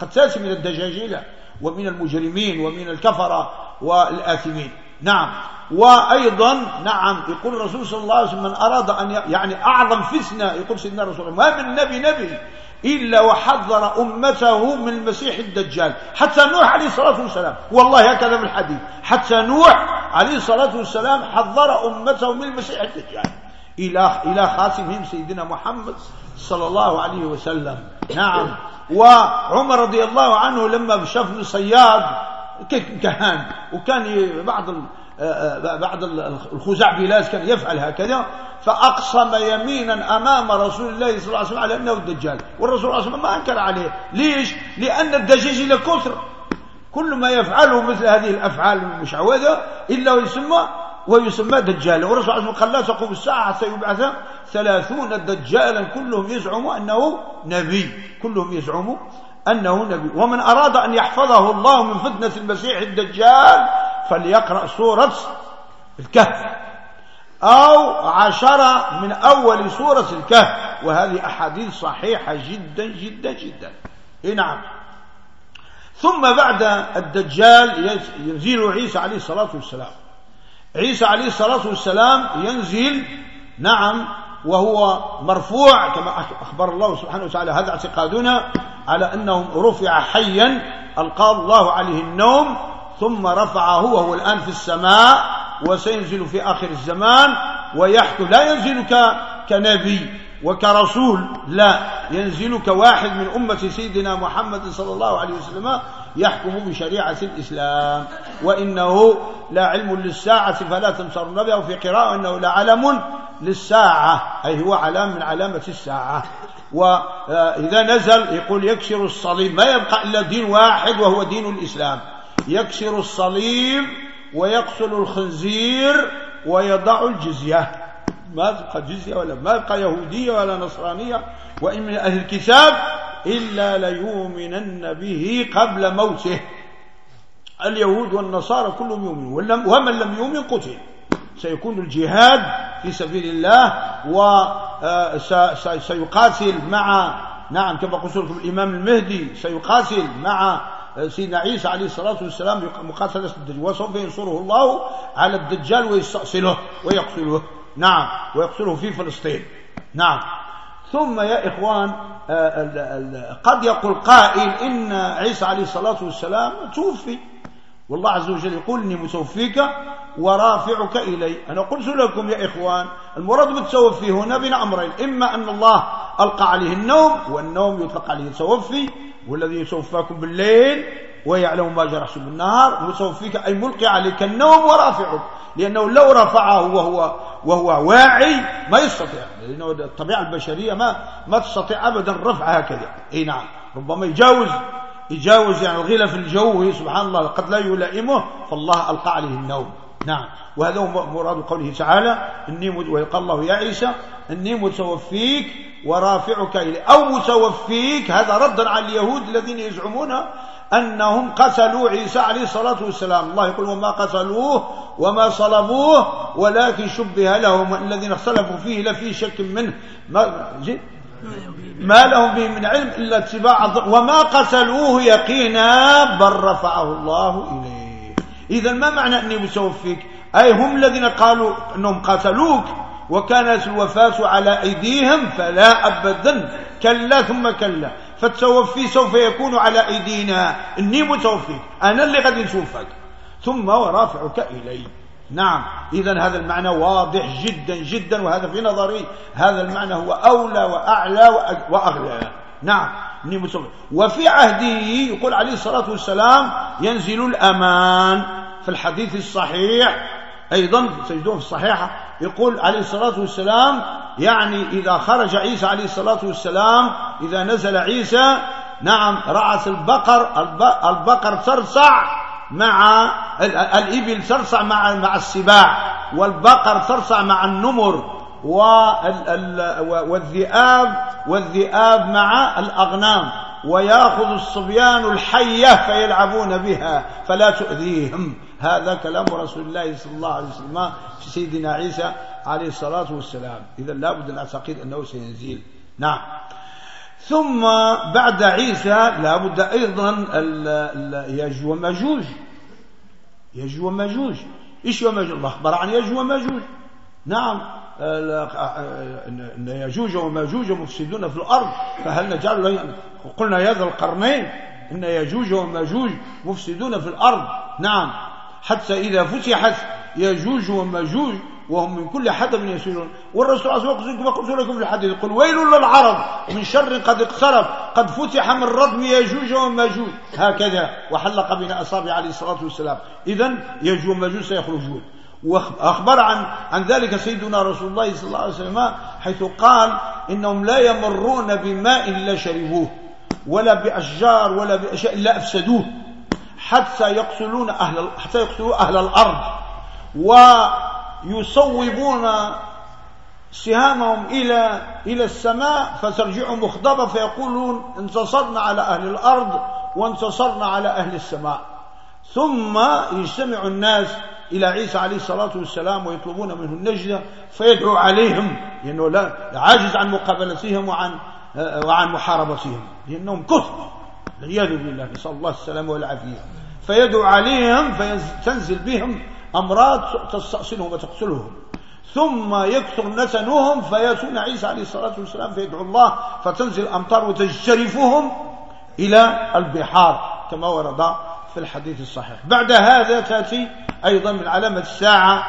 قد تاتي من الدجاجيله ومن المجرمين ومن الكفرة والآثمين. نعم. وأيضا نعم يقول الرسول صلى الله عليه وسلم من أراد أن يعني أعظم فتنة يقول سيدنا الرسول ما من نبي نبي إلا وحذر أمته من المسيح الدجال. حتى نوح عليه الصلاة والسلام والله هكذا في الحديث. حتى نوح عليه الصلاة والسلام حذر أمته من المسيح الدجال. إلى إلى خاتمهم سيدنا محمد صلى الله عليه وسلم. نعم. وعمر رضي الله عنه لما شاف صياد كهان وكان بعض بعض الخزاع بلاد كان يفعل هكذا. فأقسم يمينا أمام رسول الله صلى الله عليه وسلم على أنه الدجال. والرسول صلى الله عليه وسلم ما أنكر عليه. ليش؟ لأن الدجاج لكثر كل ما يفعله مثل هذه الأفعال المشعوذة إلا ويسمى ويسمى دجالا. والرسول عليه وسلم قال لا تقوم الساعة حتى يبعث ثلاثون دجالا. كلهم يزعم أنه نبي. كلهم يزعم أنه نبي. ومن أراد أن يحفظه الله من فتنة المسيح الدجال فليقرأ سورة الكهف. أو عشرة من أول سورة الكهف. وهذه أحاديث صحيحة جدا جدا جدا. إيه نعم. ثم بعد الدجال ينزل عيسى عليه الصلاة والسلام. عيسى عليه الصلاة والسلام ينزل نعم وهو مرفوع كما أخبر الله سبحانه وتعالى. هذا اعتقادنا. على أنه رفع حيا ألقى الله عليه النوم ثم رفعه وهو الآن في السماء وسينزل في آخر الزمان ويحكم لا ينزل كنبي وكرسول لا ينزل كواحد من أمة سيدنا محمد صلى الله عليه وسلم يحكم بشريعة الإسلام. وإنه لا علم للساعة فلا تمسرن به وفي قراءة أنه لا علم للساعة أي هو علام من علامة الساعة. وإذا نزل يقول يكسر الصليب ما يبقى إلا دين واحد وهو دين الإسلام. يكسر الصليب ويقتل الخنزير ويضع الجزية. ما تبقى جزية ولا ما تبقى يهودية ولا نصرانية وإن من أهل الكتاب إلا ليؤمنن به قبل موته. اليهود والنصارى كلهم يؤمنون ومن لم يؤمن قتل. سيكون الجهاد في سبيل الله وسيقاتل آه، مع نعم كما قلت لكم الإمام المهدي سيقاتل مع سيدنا عيسى عليه الصلاة والسلام مقاتلة الدجال وسوف ينصره الله على الدجال ويستأصله ويقتله. نعم ويقتله في فلسطين. نعم. ثم يا إخوان آه، قد يقول قائل إن عيسى عليه الصلاة والسلام توفي. والله عز وجل يقول إني متوفيك ورافعك إلي. أنا قلت لكم يا إخوان المراد بالتوفي هنا بين أمرين إما أن الله ألقى عليه النوم والنوم يطلق عليه التوفي والذي يتوفاكم بالليل ويعلم ما جرحتم بالنهار متوفيك أي ملقي عليك النوم ورافعك لأنه لو رفعه وهو وهو واعي ما يستطيع لأنه الطبيعة البشرية ما ما تستطيع أبدا رفع هكذا أي نعم ربما يجاوز يجاوز يعني الغلاف الجوي سبحان الله قد لا يلائمه فالله ألقى عليه النوم. نعم. وهذا هو مراد قوله تعالى إني ويقال الله يا عيسى إني متوفيك ورافعك إليه أو متوفيك هذا ردا على اليهود الذين يزعمون أنهم قتلوا عيسى عليه الصلاة والسلام. الله يقول وما قتلوه وما صلبوه ولكن شبه لهم الذين اختلفوا فيه لفي شك منه. ما, ما لهم به من علم إلا اتباع وما قتلوه يقينا بل رفعه الله إليه. إذا ما معنى أني متوفيك أي هم الذين قالوا أنهم قتلوك وكانت الوفاة على أيديهم فلا أبدا كلا ثم كلا. فالتوفي سوف يكون على أيدينا. إني متوفيك أنا اللي غادي نتوفاك ثم ورافعك إلي نعم. إذا هذا المعنى واضح جدا جدا وهذا في نظري هذا المعنى هو أولى وأعلى وأغلى. نعم. متوفيك وفي عهده يقول عليه الصلاة والسلام ينزل الأمان في الحديث الصحيح. أيضا تجدون في الصحيحة. يقول عليه الصلاة والسلام يعني إذا خرج عيسى عليه الصلاة والسلام إذا نزل عيسى نعم رعس البقر البقر ترصع مع الإبل ترصع مع مع السباع والبقر ترصع مع النمر والذئاب والذئاب مع الأغنام ويأخذ الصبيان الحية فيلعبون بها فلا تؤذيهم. هذا كلام رسول الله صلى الله عليه وسلم في سيدنا عيسى عليه الصلاة والسلام. إذا لا بد أن أعتقد أنه سينزل نعم. ثم بعد عيسى لا بد أيضا يجوى وماجوج يجوى وماجوج إيش وماجوج الله أخبر عن يجوى وماجوج نعم. أن يجوج وماجوج مفسدون في الأرض. فهل نجعل قلنا يا ذا القرنين. إن يجوج وماجوج مفسدون في الأرض. نعم. حتى إذا فتحت يجوج وماجوج وهم من كل حدب يسيرون. والرسول وسلم كما قلت لكم في الحديث يقول ويل للعرب من شر قد اقترب قد فتح من ردم يجوج وماجوج هكذا وحلق بين أصابع عليه الصلاة والسلام. إذا يجوج وماجوج سيخرجون. وأخبر عن عن ذلك سيدنا رسول الله صلى الله عليه وسلم حيث قال إنهم لا يمرون بماء إلا شربوه ولا بأشجار ولا بأشياء إلا أفسدوه حتى يقتلون أهل حتى يقتلوا أهل الأرض. ويصوبون سهامهم إلى إلى السماء فترجع مخضبة فيقولون انتصرنا على أهل الأرض وانتصرنا على أهل السماء. ثم يجتمع الناس إلى عيسى عليه الصلاة والسلام ويطلبون منه النجدة فيدعو عليهم لأنه لا عاجز عن مقابلتهم وعن وعن محاربتهم لأنهم كثر والعياذ بالله نسأل الله السلامة والعافية. فيدعو عليهم فتنزل بهم أمراض تستأصلهم وتقتلهم. ثم يكثر نتنهم فيأتون عيسى عليه الصلاة والسلام فيدعو الله فتنزل الأمطار وتجترفهم إلى البحار كما ورد في الحديث الصحيح. بعد هذا تأتي أيضا من علامة الساعة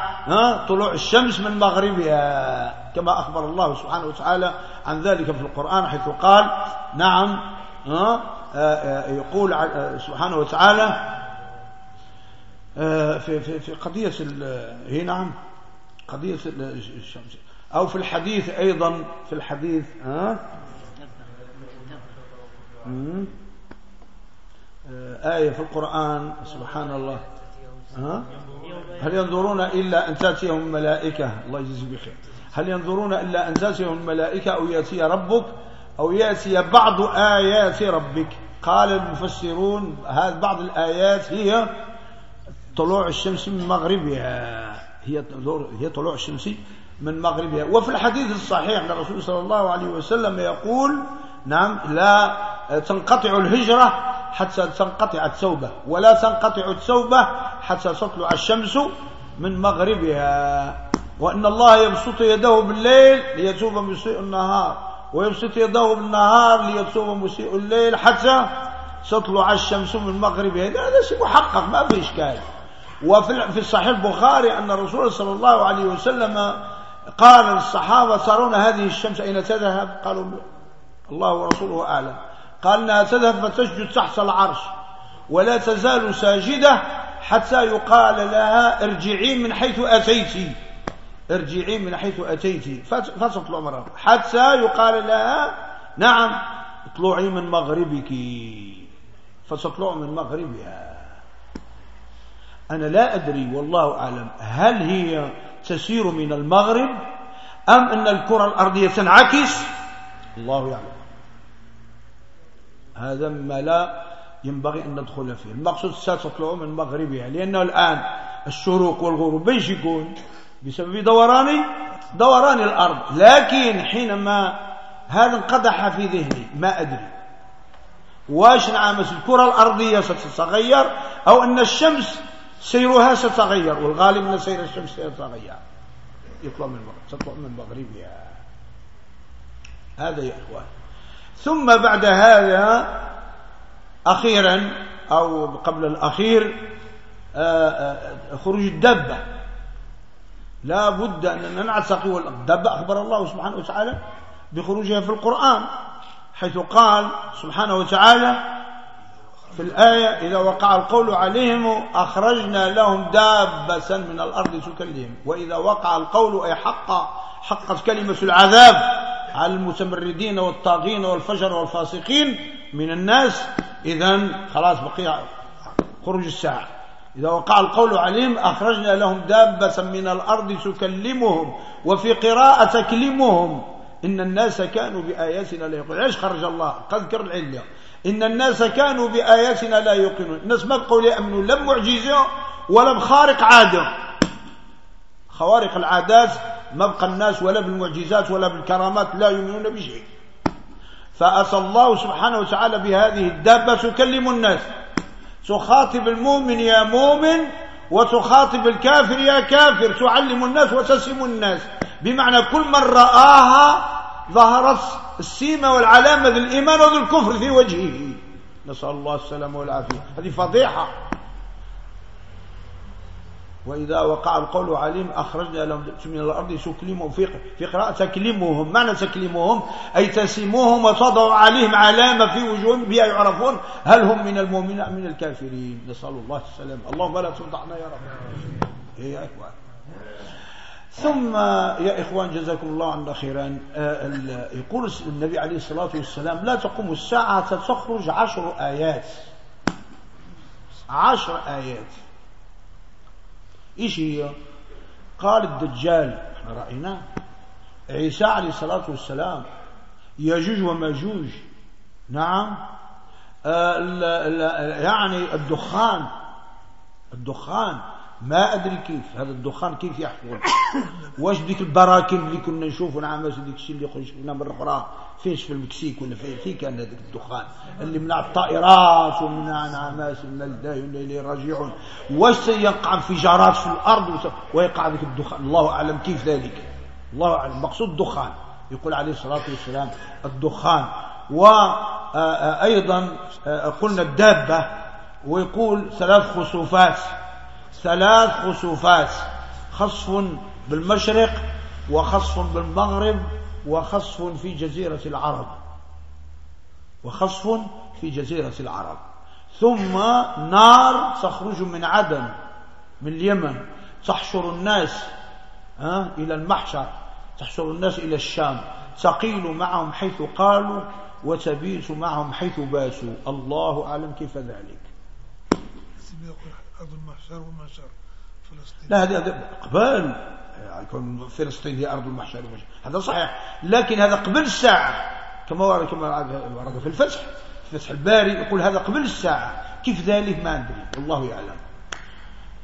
طلوع الشمس من مغربها كما أخبر الله سبحانه وتعالى عن ذلك في القرآن حيث قال نعم يقول سبحانه وتعالى في في في قضية هي نعم قضية الشمس. أو في الحديث أيضا في الحديث ها؟ آية في القرآن سبحان الله. ها؟ هل ينظرون إلا أن تأتيهم الملائكة الله يجزي بخير هل ينظرون إلا أن تأتيهم الملائكة أو يأتي ربك أو يأتي بعض آيات ربك؟ قال المفسرون هذه بعض الآيات هي طلوع الشمس من مغربها. هي هي طلوع الشمس من مغربها. وفي الحديث الصحيح عن الرسول صلى الله عليه وسلم يقول نعم لا تنقطع الهجرة حتى تنقطع التوبة ولا تنقطع التوبة حتى تطلع الشمس من مغربها. وأن الله يبسط يده بالليل ليتوب مسيء النهار ويبسط يده بالنهار ليتوب مسيء الليل حتى تطلع الشمس من مغربها. هذا شيء محقق ما في إشكال. وفي في صحيح البخاري أن الرسول صلى الله عليه وسلم قال للصحابة ترون هذه الشمس أين تذهب؟ قالوا الله ورسوله أعلم. قال أنها تذهب فتسجد تحت العرش ولا تزال ساجدة حتى يقال لها ارجعي من حيث أتيت. ارجعي من حيث أتيت. فتطلع مرة حتى يقال لها نعم اطلعي من مغربك. فتطلع من مغربها. أنا لا أدري والله أعلم. هل هي تسير من المغرب أم أن الكرة الأرضية تنعكس؟ الله يعلم. هذا ما لا ينبغي أن ندخل فيه. المقصود ستطلع من مغربها لأنه الآن الشروق والغروب بيش يكون؟ بسبب دوران دوران الأرض. لكن حينما هذا انقدح في ذهني ما أدري. واش نعم الكرة الأرضية ستتغير أو أن الشمس سيرها ستغير والغالب أن سير الشمس سيتغير. يطلع من المغرب تطلع من مغربها. هذا يا إخوان. ثم بعد هذا أخيرا أو قبل الأخير آه، آه، خروج الدبة لا بد أننا نعتقي الدبة أخبر الله سبحانه وتعالى بخروجها في القرآن حيث قال سبحانه وتعالى في الآية إذا وقع القول عليهم أخرجنا لهم دابة من الأرض تكلم وإذا وقع القول أي حق حقت كلمة العذاب على المتمردين والطاغين والفجر والفاسقين من الناس إذا خلاص بقي خروج الساعة. إذا وقع القول عليهم أخرجنا لهم دابة من الأرض تكلمهم وفي قراءة تكلمهم. إن الناس كانوا بآياتنا لا ليش خرج الله؟ قد ذكر العلة. إن الناس كانوا بآياتنا لا يوقنون. الناس ما بقوا يأمنوا لا بمعجزة ولا بخارق عادة. خوارق العادات ما بقى الناس ولا بالمعجزات ولا بالكرامات لا يؤمنون بشيء. فأتى الله سبحانه وتعالى بهذه الدابة تكلم الناس. تخاطب المؤمن يا مؤمن وتخاطب الكافر يا كافر. تعلم الناس وتسم الناس. بمعنى كل من رآها ظهرت السيمة والعلامة ذي الإيمان وذي الكفر في وجهه. نسأل الله السلامة والعافية. هذه فضيحة. وإذا وقع القول عليهم أخرجنا لهم من الأرض تكلمهم في في قراءة تكلمهم معنى تكلمهم أي تسموهم وتضع عليهم علامة في وجوههم بها يعرفون هل هم من المؤمنين أم من الكافرين. نسأل الله السلامة. اللهم لا تفضحنا يا رب. إيه إخوان؟ ثم يا إخوان جزاكم الله عنا خيرا آه، يقول النبي عليه الصلاة والسلام لا تقوم الساعة تخرج عشر آيات. عشر آيات. إيش هي؟ قال الدجال إحنا رأيناه عيسى عليه الصلاة والسلام يجوج وماجوج نعم. آه يعني الدخان الدخان. ما أدري كيف هذا الدخان كيف يحصل واش ديك البراكين اللي كنا نشوفوا نعم ديك الشيء اللي يخرج لنا من الأخرى فيش في المكسيك ولا في في كان هذاك الدخان؟ اللي من الطائرات ومن نعماس من الله إليه راجعون؟ واش سيقع انفجارات في الأرض؟ ويقع ذلك الدخان. الله أعلم كيف ذلك. الله أعلم. مقصود الدخان يقول عليه الصلاة والسلام الدخان. وأيضا قلنا الدابة ويقول ثلاث خسوفات ثلاث خسوفات خصف بالمشرق وخصف بالمغرب وخصف في جزيرة العرب. وخصف في جزيرة العرب. ثم نار تخرج من عدن من اليمن. تحشر الناس إلى المحشر. تحشر الناس إلى الشام. تقيل معهم حيث قالوا وتبيت معهم حيث باتوا. الله أعلم كيف ذلك. أرض المحشر ومحشر فلسطين لا هذا قبل. يكون فلسطين هي أرض المحشر ومحشر هذا صحيح. لكن هذا قبل الساعة. كما ورد كما ورد في الفتح في فتح الباري يقول هذا قبل الساعة. كيف ذلك؟ ما أدري. الله يعلم.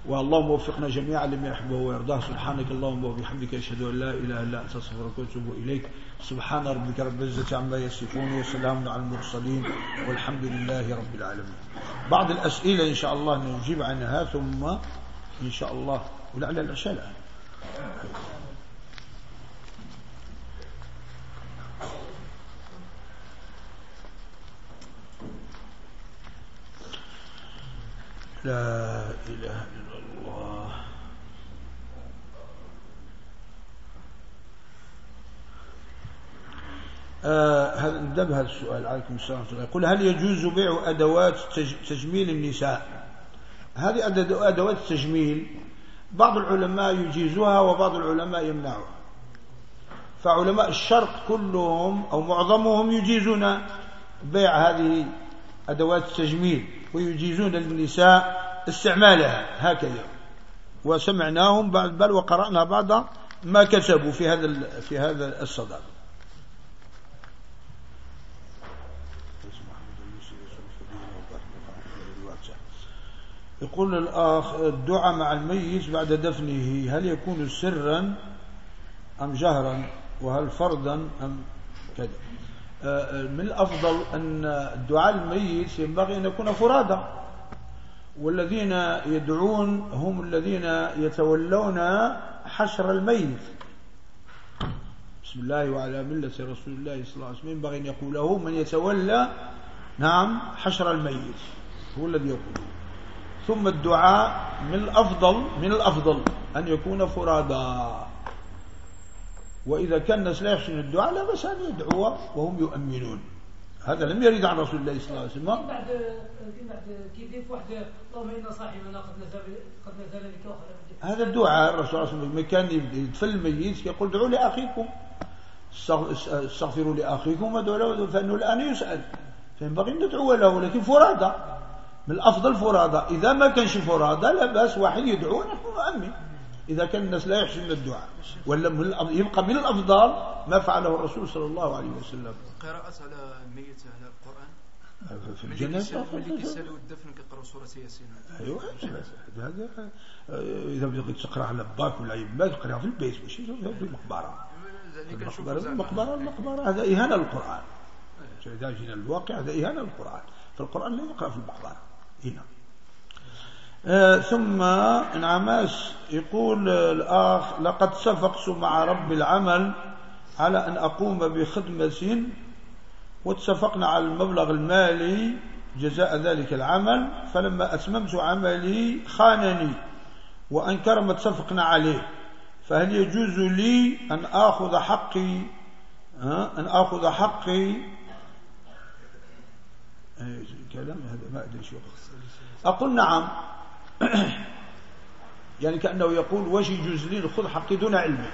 واللهم وفقنا جميعا لما يحبه ويرضاه. سبحانك اللهم وبحمدك أشهد أن لا إله إلا أنت أستغفرك وأتوب إليك. سبحان ربك رب العزة عما يصفون وسلام على المرسلين. والحمد لله رب العالمين. بعض الأسئلة إن شاء الله نجيب عنها ثم إن شاء الله ولعل العشاء الآن. لا إله إلا الله. آه هذا نبدأ بهذا السؤال عليكم السلام الله. يقول هل يجوز بيع أدوات تجميل النساء؟ هذه أدوات التجميل بعض العلماء يجيزها وبعض العلماء يمنعها. فعلماء الشرق كلهم أو معظمهم يجيزون بيع هذه أدوات التجميل ويجيزون للنساء استعمالها هكذا. وسمعناهم بل وقرأنا بعض ما كتبوا في هذا في هذا الصدد يقول الآخ الدعاء مع الميت بعد دفنه هل يكون سرا أم جهرا؟ وهل فرضا أم كذا؟ آه، من الأفضل أن الدعاء الميت ينبغي أن يكون فرادا. والذين يدعون هم الذين يتولون حشر الميت. بسم الله وعلى ملة رسول الله صلى الله عليه وسلم. ينبغي أن يقوله من يتولى نعم حشر الميت. هو الذي يقول. ثم الدعاء من الأفضل من الأفضل أن يكون فرادا وإذا كان الناس لا يحسن الدعاء لا بس أن يدعوا وهم يؤمنون. هذا لم يرد عن رسول الله صلى الله عليه وسلم. بعد بعد كيف واحد اللهم إن صاحبنا قد نزل قد نزل بك هذا الدعاء الرسول صلى الله عليه وسلم كان يدفن الميت يقول ادعوا لأخيكم. استغفروا لأخيكم وادعوا له فإنه الآن يسأل. فينبغي أن ندعو له ولكن فرادى. من الأفضل فرادى. إذا ما كانش فرادى لا بأس واحد يدعو نحن نؤمن إذا كان الناس لا يحسن الدعاء. ولا من يبقى من الأفضل ما فعله الرسول صلى الله عليه وسلم. قراءة على الميت على القرآن. في الجنازة ملي كيسالوا الدفن كيقراوا سورة ياسين. أيوة. هذا إذا تقرأ على باك ولا يماك تقرأ في البيت ماشي. في المقبرة المقبرة المقبرة المقبرة هذا إهانة للقرآن إذا جينا الواقع هذا إهانة للقرآن فالقرآن لا يقرأ في المقبرة. آه ثم انعماس يقول الآخ لقد سفقت مع رب العمل على أن أقوم بخدمة واتفقنا على المبلغ المالي جزاء ذلك العمل فلما أتممت عملي خانني وأنكر ما اتفقنا عليه. فهل يجوز لي أن آخذ حقي أن آخذ حقي؟ كلام هذا ما أدري شو أقول نعم. يعني كأنه يقول واش يجوز لي نأخذ حقي دون علمي.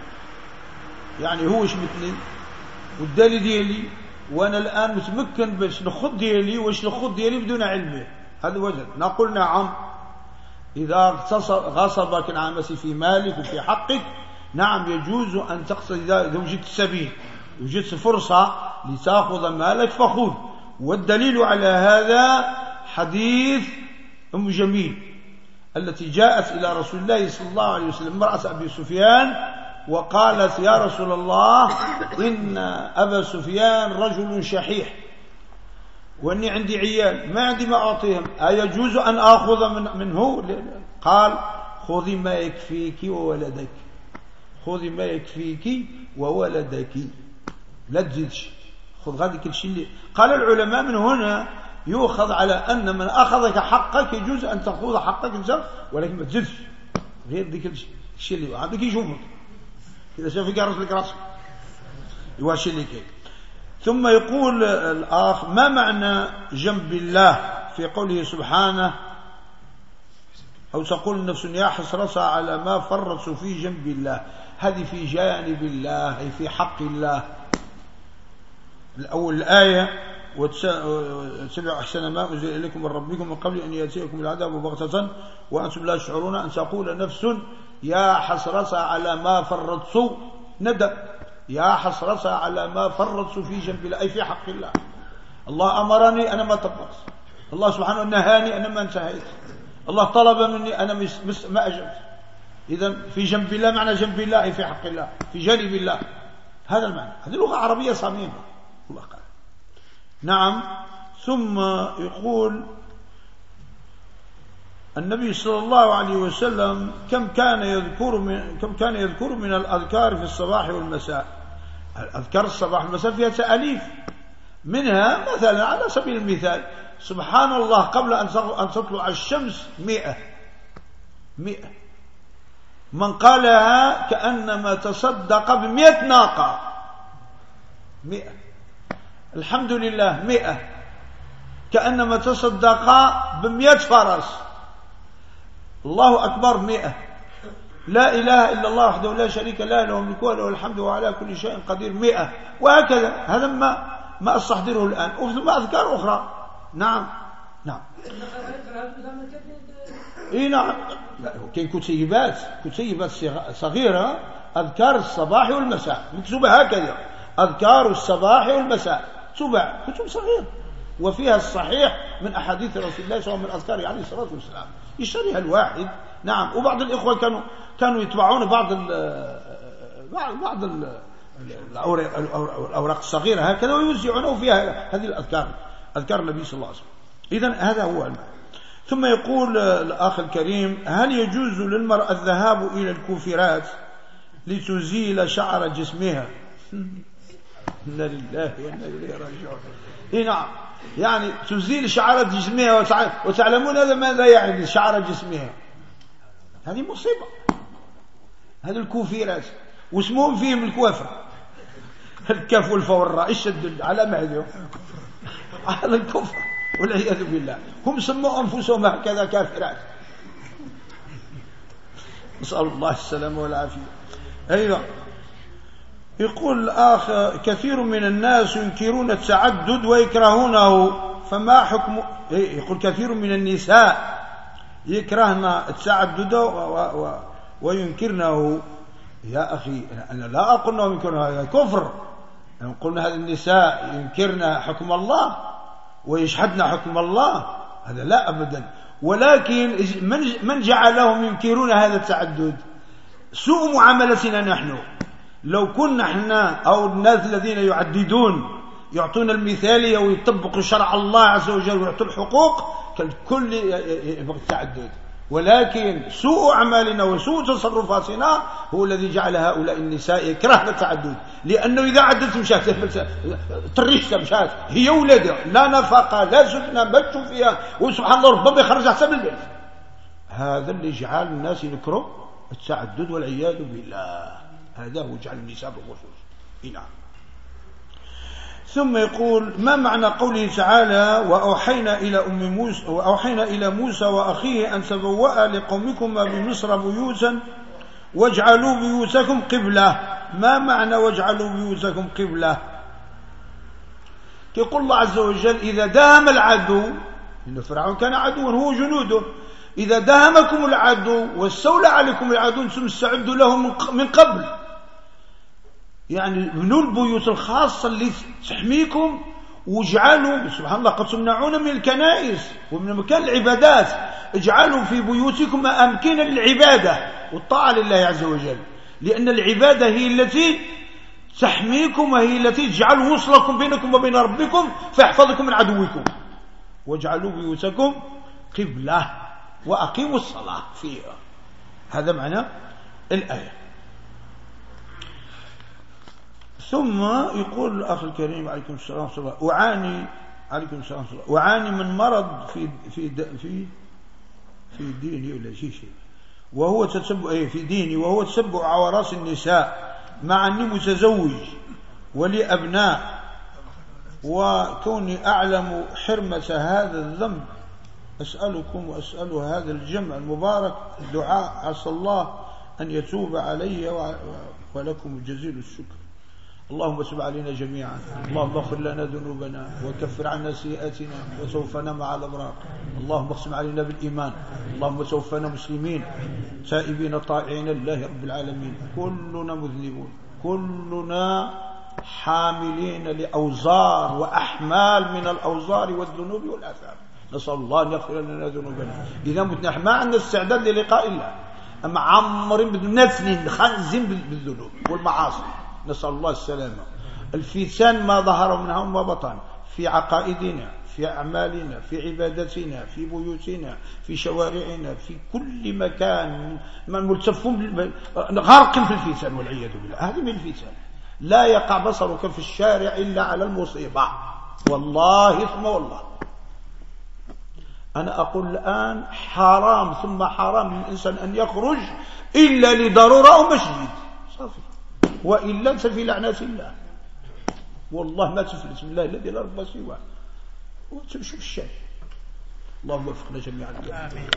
يعني هو واش مثلي؟ والدالي ديالي وأنا الآن متمكن باش نخذ ديالي واش نخذ ديالي بدون علمي. هذا وجد نقول نعم. إذا غصبك نعمسي في مالك وفي حقك نعم يجوز أن تقصد اذا وجدت السبيل وجدت فرصة لتأخذ مالك فخذ. والدليل على هذا حديث أم جميل التي جاءت إلى رسول الله صلى الله عليه وسلم امرأة أبي سفيان وقالت يا رسول الله إن أبا سفيان رجل شحيح وأني عندي عيال ما عندي ما أعطيهم أيجوز أن آخذ من منه؟ قال خذي ما يكفيك وولدك خذي ما يكفيك وولدك لا تزيدش خذ غادي كل شيء اللي قال العلماء من هنا يؤخذ على أن من أخذك حقك يجوز أن تأخذ حقك أنت ولكن ما تزدش غير ذيك الشيء اللي عندك يشوفك إذا شافك يعرف لك راسك يواشي لك ثم يقول الآخ ما معنى جنب الله في قوله سبحانه؟ أو تقول النفس يا حسرة على ما فرط في جنب الله. هذه في جانب الله أي في حق الله. الأول الآية واتبعوا أحسن ما أنزل إليكم من ربكم من قبل أن يأتيكم العذاب بغتة. وأنتم لا تشعرون أن تقول نفس يا حسرة على ما فرطت. ندم يا حسرة على ما فرطت في جنب الله أي في حق الله. الله أمرني أنا ما طبقت الله سبحانه نهاني أنا ما انتهيت. الله طلب مني أنا ما أجبت. إذا في جنب الله معنى جنب الله أي في حق الله. في جانب الله. هذا المعنى. هذه لغة عربية صميمة الله قال. نعم. ثم يقول النبي صلى الله عليه وسلم كم كان يذكر من كم كان يذكر من الأذكار في الصباح والمساء؟ الأذكار الصباح والمساء فيها تأليف. منها مثلا على سبيل المثال سبحان الله قبل أن تطلع الشمس مئة. مئة. من قالها كأنما تصدق بمئة ناقة. مئة. الحمد لله مئة. كأنما تصدق بمئة فرس. الله أكبر مئة. لا إله إلا الله وحده لا شريك له له الملك وله الحمد وعلى كل شيء قدير. مئة. وهكذا. هذا ما ما أستحضره الآن. ثم أذكار أخرى. نعم. نعم. إي نعم. كاين كتيبات كتيبات صغيرة. أذكار الصباح والمساء. مكتوبة هكذا. أذكار الصباح والمساء. تبع كتب صغيرة وفيها الصحيح من أحاديث رسول الله سواء من أذكاره عليه الصلاة والسلام. يشتريها الواحد نعم وبعض الإخوة كانوا كانوا يتبعون بعض ال بعض ال الأوراق الصغيرة هكذا ويوزعونه فيها هذه الأذكار أذكار النبي صلى الله عليه وسلم. إذا هذا هو المعنى. ثم يقول الأخ الكريم هل يجوز للمرأة الذهاب إلى الكوفرات لتزيل شعر جسمها؟ إنا لله وإنا إليه راجعون. نعم. يعني تزيل شعر جسمها وتعلمون هذا ماذا يعني شعر جسمها. هذه مصيبة. هذه الكوفيرات. واسمهم فيهم الكوافة. الكاف والفاء والراء إيش تدل على ما على الكفر والعياذ بالله. هم سموا أنفسهم هكذا كافرات. نسأل الله السلامة والعافية. أيضا يقول الآخ كثير من الناس ينكرون التعدد ويكرهونه فما حكم؟ إيه، يقول كثير من النساء يكرهن التعدد وينكرنه. يا أخي أنا لا أقول أنهم ينكرون هذا كفر. قلنا هذه النساء ينكرن حكم الله ويشهدن حكم الله هذا لا أبدا. ولكن من جعلهم ينكرون هذا التعدد؟ سوء معاملتنا نحن. لو كنا إحنا أو الناس الذين يعددون يعطون المثالية ويطبقوا شرع الله عز وجل ويعطوا الحقوق كان الكل يبغى التعدد. ولكن سوء أعمالنا وسوء تصرفاتنا هو الذي جعل هؤلاء النساء يكرهن التعدد. لأنه إذا عدت مشات طريشت مشات هي ولادها لا نفقة لا سكنة ما فيها. وسبحان الله ربما يخرج حسب البيت هذا اللي جعل الناس ينكروا التعدد والعياذ بالله. هذا هو جعل النساء بالخصوص نعم. ثم يقول ما معنى قوله تعالى وأوحينا إلى أم موسى وأوحينا إلى موسى وأخيه أن تبوأ لقومكما بمصر بيوتا واجعلوا بيوتكم قبلة. ما معنى واجعلوا بيوتكم قبلة؟ يقول الله عز وجل إذا دام العدو إن فرعون كان عدوا هو جنوده. إذا دامكم العدو واستولى عليكم العدو أنتم استعدوا له من قبل. يعني بنوا البيوت الخاصة اللي تحميكم واجعلوا سبحان الله قد تمنعون من الكنائس ومن مكان العبادات. اجعلوا في بيوتكم أمكنة للعبادة والطاعة لله عز وجل. لأن العبادة هي التي تحميكم وهي التي تجعل وصلكم بينكم وبين ربكم فيحفظكم من عدوكم. واجعلوا بيوتكم قبلة وأقيموا الصلاة فيها. هذا معنى الآية. ثم يقول الأخ الكريم عليكم السلام ورحمة الله. أعاني عليكم السلام ورحمة الله. أعاني من مرض في في في في ديني ولا شيء شيء. وهو تتبع إيه، في ديني وهو تتبع عورات النساء مع أني متزوج ولي أبناء وكوني أعلم حرمة هذا الذنب أسألكم وأسأل هذا الجمع المبارك الدعاء. عسى الله أن يتوب علي ولكم جزيل الشكر. اللهم تب علينا جميعا. اللهم اغفر لنا ذنوبنا وكفر عنا سيئاتنا وتوفنا مع الأبرار. اللهم اقسم علينا بالإيمان. اللهم توفنا مسلمين تائبين طائعين لله رب العالمين. كلنا مذنبون. كلنا حاملين لأوزار وأحمال من الأوزار والذنوب والآثام. نسأل الله أن يغفر لنا ذنوبنا. إذا متنا ما عندنا استعداد للقاء الله. أما عمرين بدنا خنزين بالذنوب والمعاصي. نسأل الله السلامة. الفتن ما ظهر منها وما بطن في عقائدنا في أعمالنا في عبادتنا في بيوتنا في شوارعنا في كل مكان ملتفون غارق في الفتن والعياذ بالله. هذه من الفتن. لا يقع بصرك في الشارع إلا على المصيبة. والله ثم والله. أنا أقول الآن حرام ثم حرام للإنسان أن يخرج إلا لضرورة أو مسجد. صافي. وإلا ففي لعنة الله. والله ما تفلت بالله الذي لا رب سواه. وتمشي الشاي اللهم وفقنا جميعا. آمين.